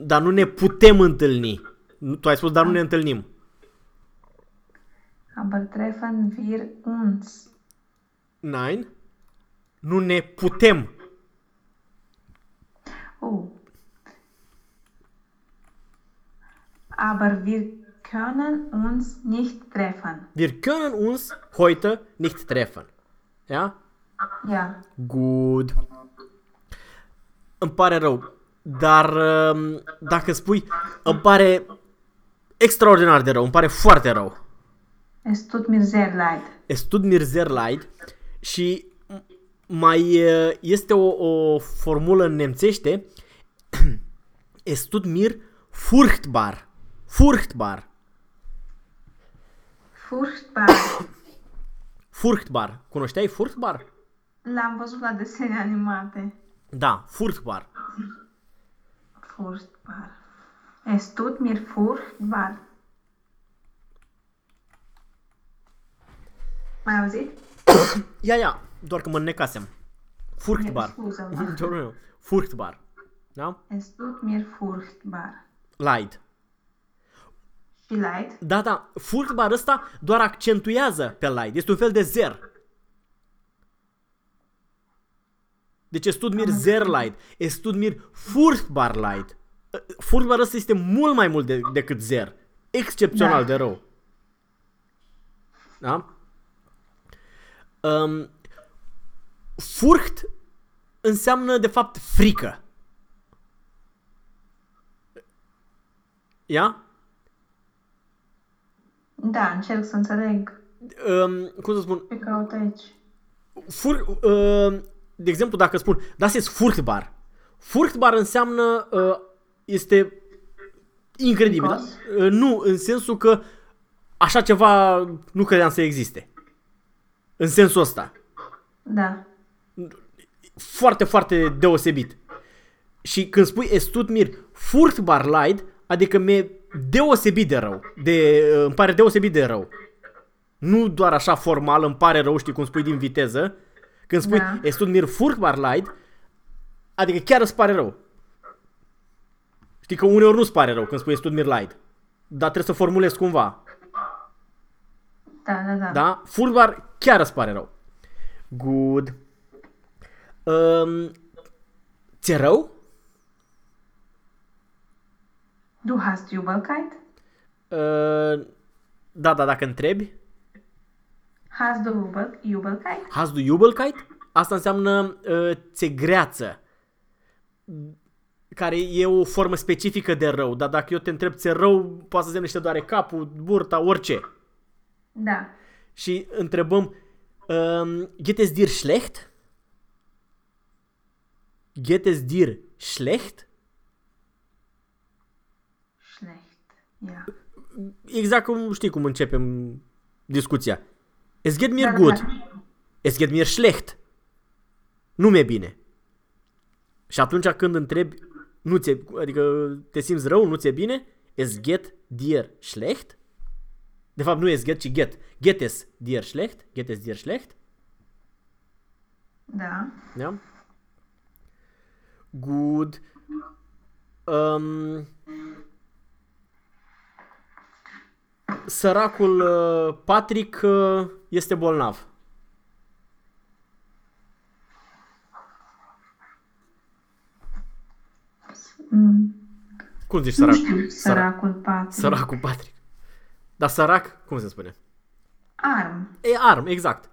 Dar nu ne putem întâlni. Tu ai spus, dar nu ne întâlnim. Aber treffen wir uns. Nein. Nu ne putem. Oh. Aber wir können uns nicht treffen. Wir können uns heute nicht treffen. Ja? Ja. Gut. Îmi pare rău, dar um, dacă spui, îmi pare extraordinar de rău, îmi pare foarte rău. Es tut mir sehr leid. Es tut mir sehr leid și m- mai uh, este o, o formulă în nemțește Es tut mir furchtbar. Furchtbar. Furchtbar. Furchtbar. Cunoșteai furchtbar? L-am văzut la desene animate. Da, furchtbar. Furchtbar. Es tut mir furchtbar. Mai auzit? Ia, ia, doar că mă înnecasem. Furchtbar. Scuză-mă. Doar- Furchtbar. Da? Es tut mir furchtbar. Leid. Și leid? Da, da, furchtbar ăsta doar accentuează pe leid. Este un fel de zer. Deci es tut mir sehr leid. Es tut mir furchtbar leid. Furchtbar ăsta este mult mai mult de, decât zer. Excepțional Da. de rău. Da? Um, furcht înseamnă de fapt frică. Ia? Da, încerc să înțeleg Um, cum să spun? ce caut aici. Fur, uh, de exemplu, dacă spun, das ist furchtbar. Furchtbar înseamnă, uh, este incredibil. Fricos? Uh, nu, în sensul că așa ceva nu credeam să existe. În sensul ăsta. Da. Foarte, foarte deosebit. Și când spui es tut mir furchtbar leid, adică mi-e deosebit de rău. De, uh, îmi pare deosebit de rău. Nu doar așa formal, îmi pare rău, știi cum spui din viteză. Când spui Da. es tut mir furchtbar leid, adică chiar îți pare rău. Știi că uneori nu-ți pare rău când spui es tut mir leid. Dar trebuie să formulezi cumva. Da, da, da. Da? Furchtbar chiar îți pare rău. Good. Um, ți-e rău? Du hast Jubelkeit? Uh, da, da, dacă întrebi. Hast du Jubel Jubelkeit? Hast du Jubelkeit? Asta înseamnă uh, ți greață. Care e o formă specifică de rău. Dar dacă eu te întreb ți rău, poate să însemne niște doare capul, burta, orice. Da. Și întrebăm um, Geht es dir schlecht? Geht es dir schlecht? Schlecht. Ja. Exact cum știi cum începem discuția. Es geht mir Da, da, gut. da. Es geht mir schlecht. Nu mi-e bine. Și atunci când întrebi, nu ți adică te simți rău, nu ți-e bine, es geht dir schlecht? De fapt nu es geht, ci get. Get es dir schlecht? Get es dir schlecht? Da. Ja? Gut. Um, săracul uh, Patrick uh, este bolnav. Mm. Cum zici Nu sărac? știu, săracul Patrick. Săracul Patrick. Dar sărac, cum se spune? Arm. E arm, exact.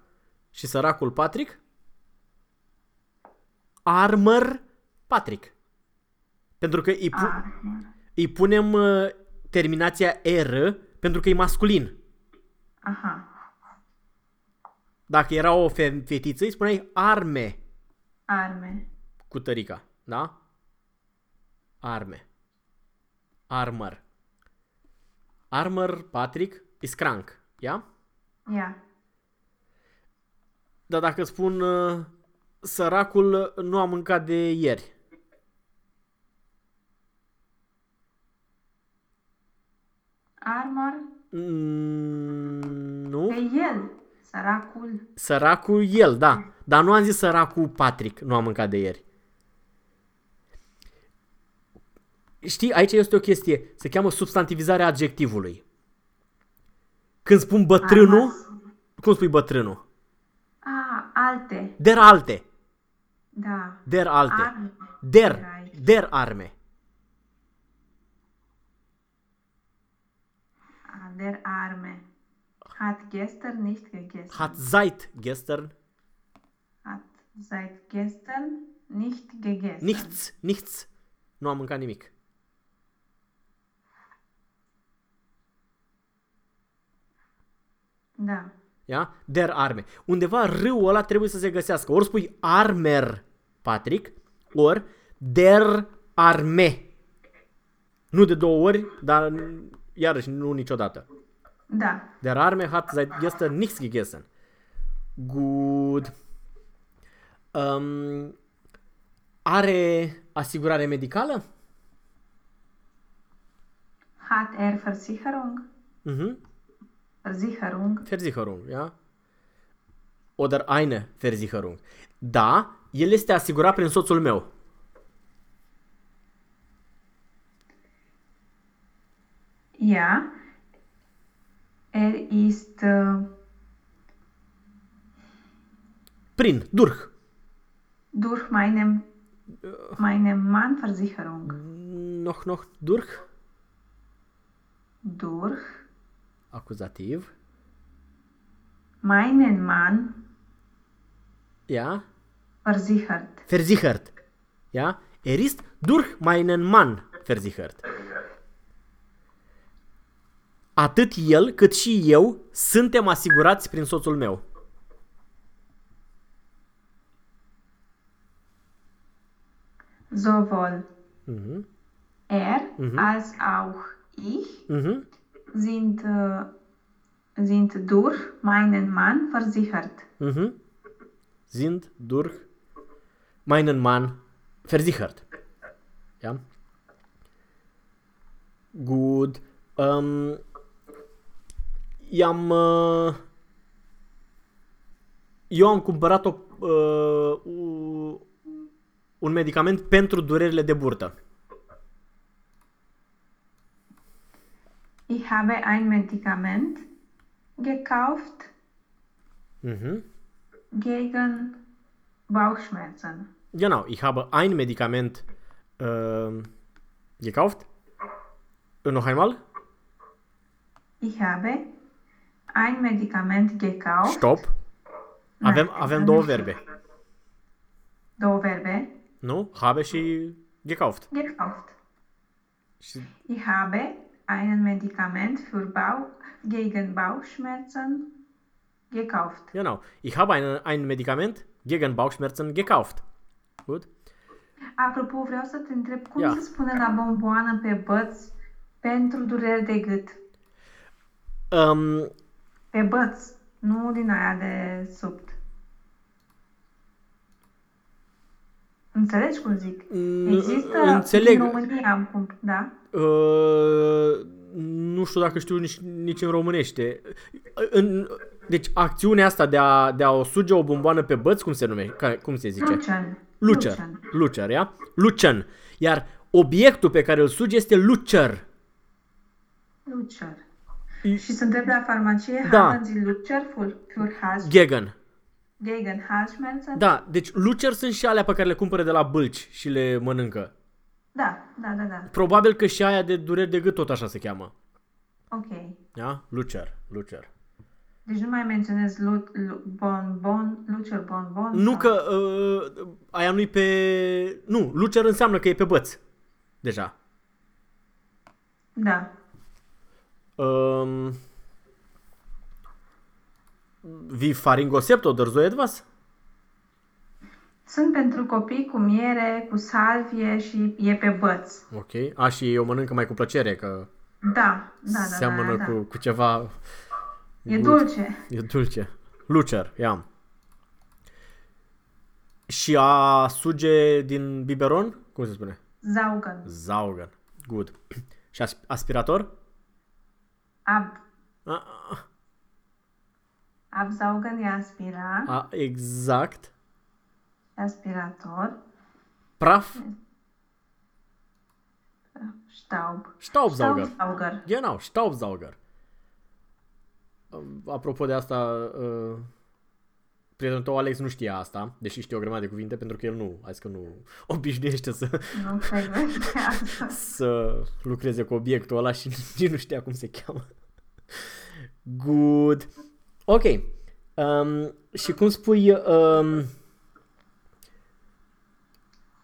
Și săracul Patrick? Armor Patrick. Pentru că îi, pu- Arm. îi punem uh, terminația R pentru că e masculin. Aha. Dacă era o fe- fetiță, îi spuneai arme Arme. cu tărica. Da? Arme. Armor. Armor, Patrick, is crank. Ia? Ia. Dar dacă spun uh, săracul uh, nu a mâncat de ieri. Armor. Mm, nu? E el. Săracul. Săracul el, da. Dar nu am zis săracul Patrick, nu a mâncat de ieri. Știi, aici este o chestie. Se cheamă substantivizarea adjectivului. Când spun bătrânul, Armas. cum spui bătrânul? A, alte. Der alte. Da. Der alte. Arme. Der. Era aici. Der arme. A, Der Arme. Hat gestern nicht gegessen. Hat seit gestern. Hat seit gestern nicht gegessen. Nichts, nichts. Nu am mâncat nimic. Da. Ja? Der Arme. Undeva râul ăla trebuie să se găsească. Ori spui Armer, Patrick, ori Der Arme. Nu de două ori, dar iarăși nu niciodată. Da. Der Arme hat seit gestern nichts gegessen. Gut. Um, are asigurare medicală? Hat er Versicherung? Mhm. Versicherung? Versicherung, ja? Oder eine Versicherung. Da, el este asigurat prin soțul meu. Ja. Er ist äh, Prin, durch. durch meinem, meinem Mann Versicherung. Noch, noch, durch. Durch Acuzativ. meinen Mann Ja. versichert. Versichert. Ja. Er ist durch meinen Mann versichert. Atât el cât și eu suntem asigurați prin soțul meu. Sowohl Mhm. er Mhm. als auch ich Mhm. sind, äh, sind durch meinen Mann versichert. Mhm. Sind durch meinen Mann versichert. Ja. Gut. Ähm, i-am... Uh, eu am cumpărat o, uh, un medicament pentru durerile de burtă. Ich habe ein Medikament gekauft Mhm. gegen Bauchschmerzen. Genau, ich habe ein Medikament äh, gekauft. Noch einmal. Ich habe ein Medikament gekauft. Stop. Nein, Avem, das avem ist două nicht verbe. Două verbe. Nu? Habe și gekauft. Gekauft. Și, Ich habe ein Medikament für Bauch, gegen Bauchschmerzen gekauft. genau. Ich habe ein, ein Medikament gegen Bauchschmerzen gekauft. Gut. Apropo, vreau să te întreb cum Ia. se spune la bomboană pe băț pentru durere de gât? Um, Pe băț, nu din aia de subt. Înțelegi cum zic? n- Există înțeleg. în România, am cum, da? Uh, nu știu dacă știu nici, nici în românește. În, deci acțiunea asta de a, de a o suge o bomboană pe băț, cum se numește? Care- Cum se zice? Lucian. Lucer. Lucer, ia? Lucian. Iar obiectul pe care îl suge este Lucer. Lucer. I- Și să întreb la farmacie, Da. haben Sie Lucer für, für Hals, Gegen. gegen Halsschmerzen? Da, deci Lucer sunt și alea pe care le cumpără de la bâlci și le mănâncă. Da, da, da, da. Probabil că și aia de dureri de gât tot așa se cheamă. Ok. Ja? Lucer, Lucer. Deci nu mai menționez lu, lu, bonbon, Lucer bonbon? Nu sau- că uh, aia nu-i pe... Nu, Lucer înseamnă că e pe băț. Deja. Da. Um, vi faringosept oder so etwas? Sunt pentru copii cu miere, cu salvie și e pe băț. Ok. A, și eu mănâncă mai cu plăcere, că Da, da, da, seamănă da, da. cu, cu ceva... E good. dulce. E dulce. Lucer, ia. Și a suge din biberon? Cum se spune? Saugen. Zaugen. Good. Și asp- aspirator? Ab. A, a, Absaugen e aspira. a, exact. Aspirator. Praf? Staub. Staubsauger. Staubsauger. Genau, Staubsauger. Apropo de asta, uh, prietenul tău Alex nu știa asta, deși știe o grămadă de cuvinte, pentru că el nu, hai că nu obișnuiește să, Nu frecventează. să lucreze cu obiectul ăla și nici nu știa cum se cheamă. Good. Ok. Um, și cum spui, um,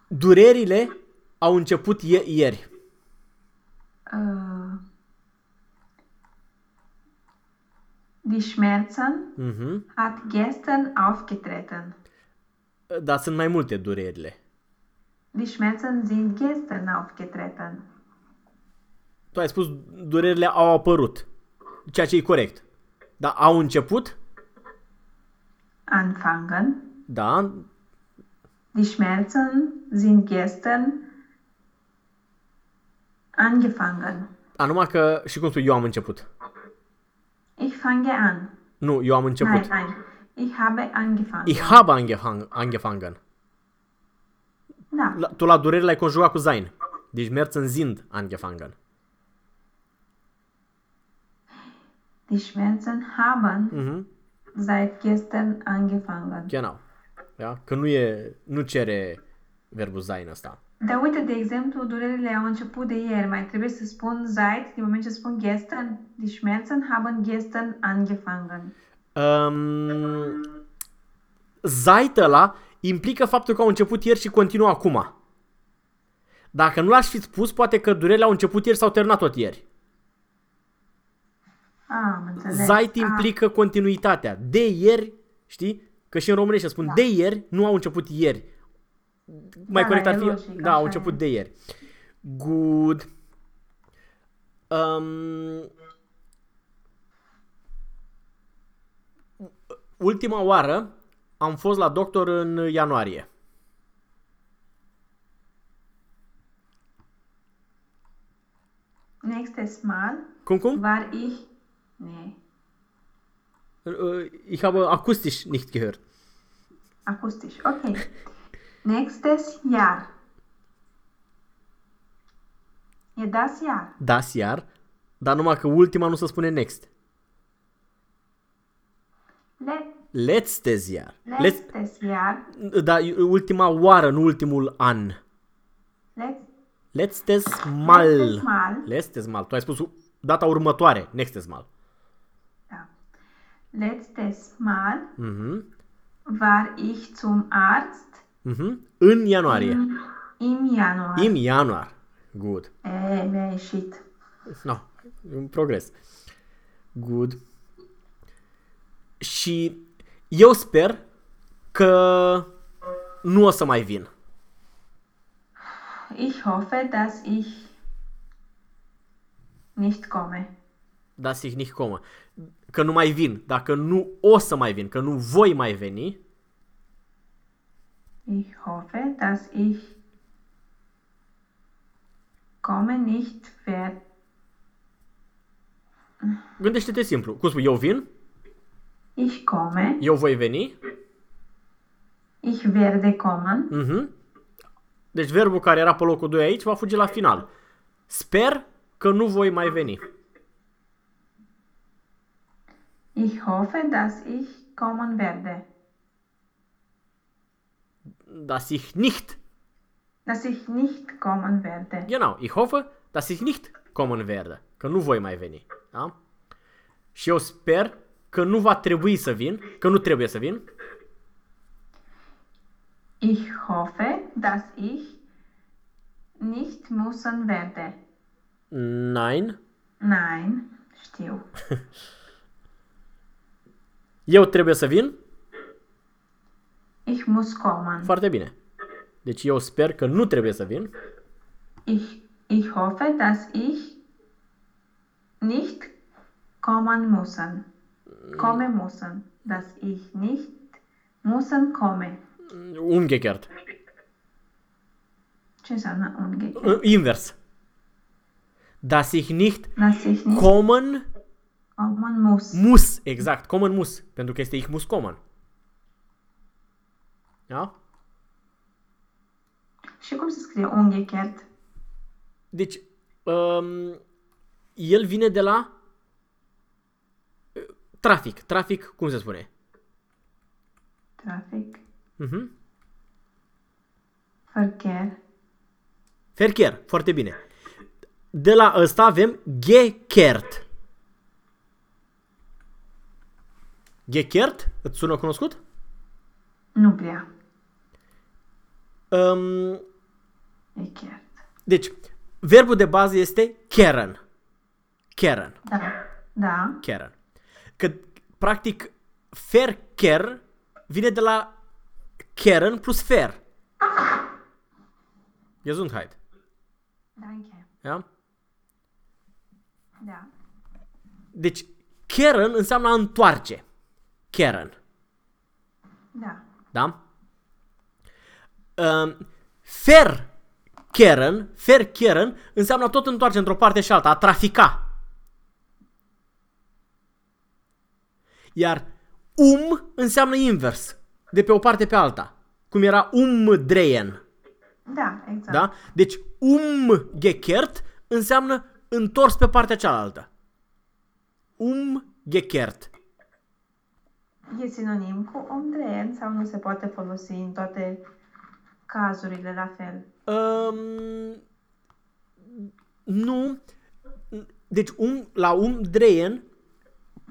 Durerile au început ie- ieri. Uh, die Schmerzen Mhm. hat gestern aufgetreten. Dar sunt mai multe durerile. Die Schmerzen sind gestern aufgetreten. Tu ai spus durerile au apărut. Ceea ce e corect. Dar au început? Anfangen. Da. Die Schmerzen sind gestern angefangen. A, numai că, și cum spui, eu am început. Ich fange an. Nu, eu am început. Nein, nein. Ich habe angefangen. Ich habe angefang, angefangen. Da. La, tu la durere l-ai conjugat cu sein. Deci merți sind angefangen. Die Schmerzen haben Mhm. seit gestern angefangen. Genau. Da? Că nu e, nu cere verbul sein ăsta. Dar uite, de exemplu, durerile au început de ieri. Mai trebuie să spun seit, din moment ce spun gestern. Die Schmerzen haben gestern angefangen. Um, seit ăla implică faptul că au început ieri și continuă acum. Dacă nu l-aș fi spus, poate că durerile au început ieri sau terminat tot ieri. Ah, am înțeles. Seit Ah, implică continuitatea. De ieri, știi? Că și în românește spun Da. de ieri, nu au început ieri. Mai Da, corect da, ar e fi, logic, da, așa au e. început de ieri. Good. Um, ultima oară am fost la doctor în ianuarie. Nächstes Mal Cum, cum? war ich... Nee, Uh, Ich habe akustisch nicht gehört. akustisch. Okay. Nächstes Jahr. E das Jahr. Das Jahr, dar numai că ultima nu se spune next. Le Letztes Jahr. Letz, letztes Jahr. da, ultima oară, nu ultimul an. Letz Letztes Mal. Letztes Mal. Letztes Mal. Tu ai spus data următoare. Nextes Mal. Ja. Letztes Mal Mhm. war ich zum Arzt Mhm. În ianuarie. im Januar. Im Januar. Good. Äh, nee, shit. No, un progres. Good. Și eu sper că nu o să mai vin. Ich hoffe, dass ich nicht komme. Das ich nicht komme. Că nu mai vin. Dacă nu o să mai vin, că nu voi mai veni, Ich hoffe, dass ich komme nicht wer gândește-te simplu. Cum spui, eu vin, ich komme, eu voi veni, ich werde kommen, Mhm. Deci verbul care era pe locul 2 aici va fugi la final. Sper că nu voi mai veni. ich hoffe, dass ich kommen werde. Dass ich nicht, Dass ich nicht kommen werde. genau, ich hoffe, dass ich nicht kommen werde. Că nu voi mai veni. Da? Și eu sper că nu va trebui să vin, că nu trebuie să vin. Ich hoffe, dass ich nicht müssen werde. Nein. Nein, știu. Eu trebuie să vin? Ich muss kommen. Foarte bine. Deci eu sper că nu trebuie să vin. Ich, ich hoffe, dass ich nicht kommen müssen. Komme müssen. Dass ich nicht müssen komme. Umgekehrt. Ce înseamnă umgekehrt? Uh, Invers. Dass ich nicht Dass ich nicht kommen kommen muss. muss. Exact, kommen muss. Pentru că este ich muss kommen. Da? Și cum se scrie umgekehrt? Deci, um, el vine de la uh, trafic. Trafic, cum se spune? Trafic. Uh-huh. Verkehr. Verkehr, foarte bine. De la ăsta avem gekehrt. Gekehrt? Îți sună cunoscut? Nu prea. Um, Gekehrt. Deci, verbul de bază este keren. Keren. Da. Da. Keren. Că, practic, Verkehr vine de la Keren plus Fer. Gesundheit. Danke. Ja? Da. Deci, Keren înseamnă a întoarce. Keren. Da. Da? Um, fer Keren, fer Keren înseamnă tot întoarce într-o parte și alta, a trafica. Iar um înseamnă invers, de pe o parte pe alta, cum era umdrehen. Da, exact. Da? Deci umgekehrt înseamnă întors pe partea cealaltă. Umgekehrt. E sinonim cu umdrehen sau nu se poate folosi în toate cazurile la fel? Um, nu. Deci um, la umdrehen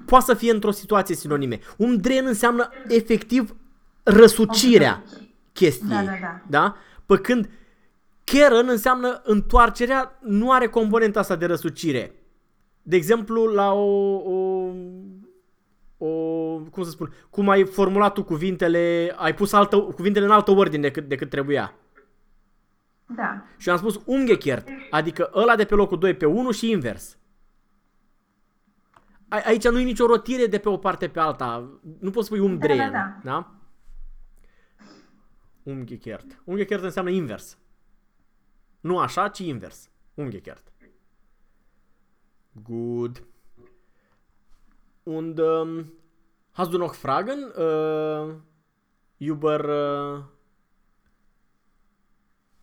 poate să fie într-o situație sinonime. Umdrehen înseamnă efectiv răsucirea chestiei. Da, da, da. da? Pe când Keren înseamnă întoarcerea, nu are componenta asta de răsucire. De exemplu, la o, o, o cum să spun, cum ai formulat tu cuvintele, ai pus altă, cuvintele în altă ordine decât, decât trebuia. Da. Și eu am spus umgekehrt, adică ăla de pe locul 2 pe 1 și invers. A- Aici nu e nicio rotire de pe o parte pe alta. Nu poți spui umdrehen. Da, da, da. da? Umgekehrt. Umgekehrt înseamnă invers. Nu așa, ci invers. Umgekehrt. Good. Und ähm, hast du noch Fragen äh, über äh,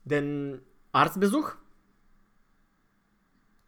den Arztbesuch?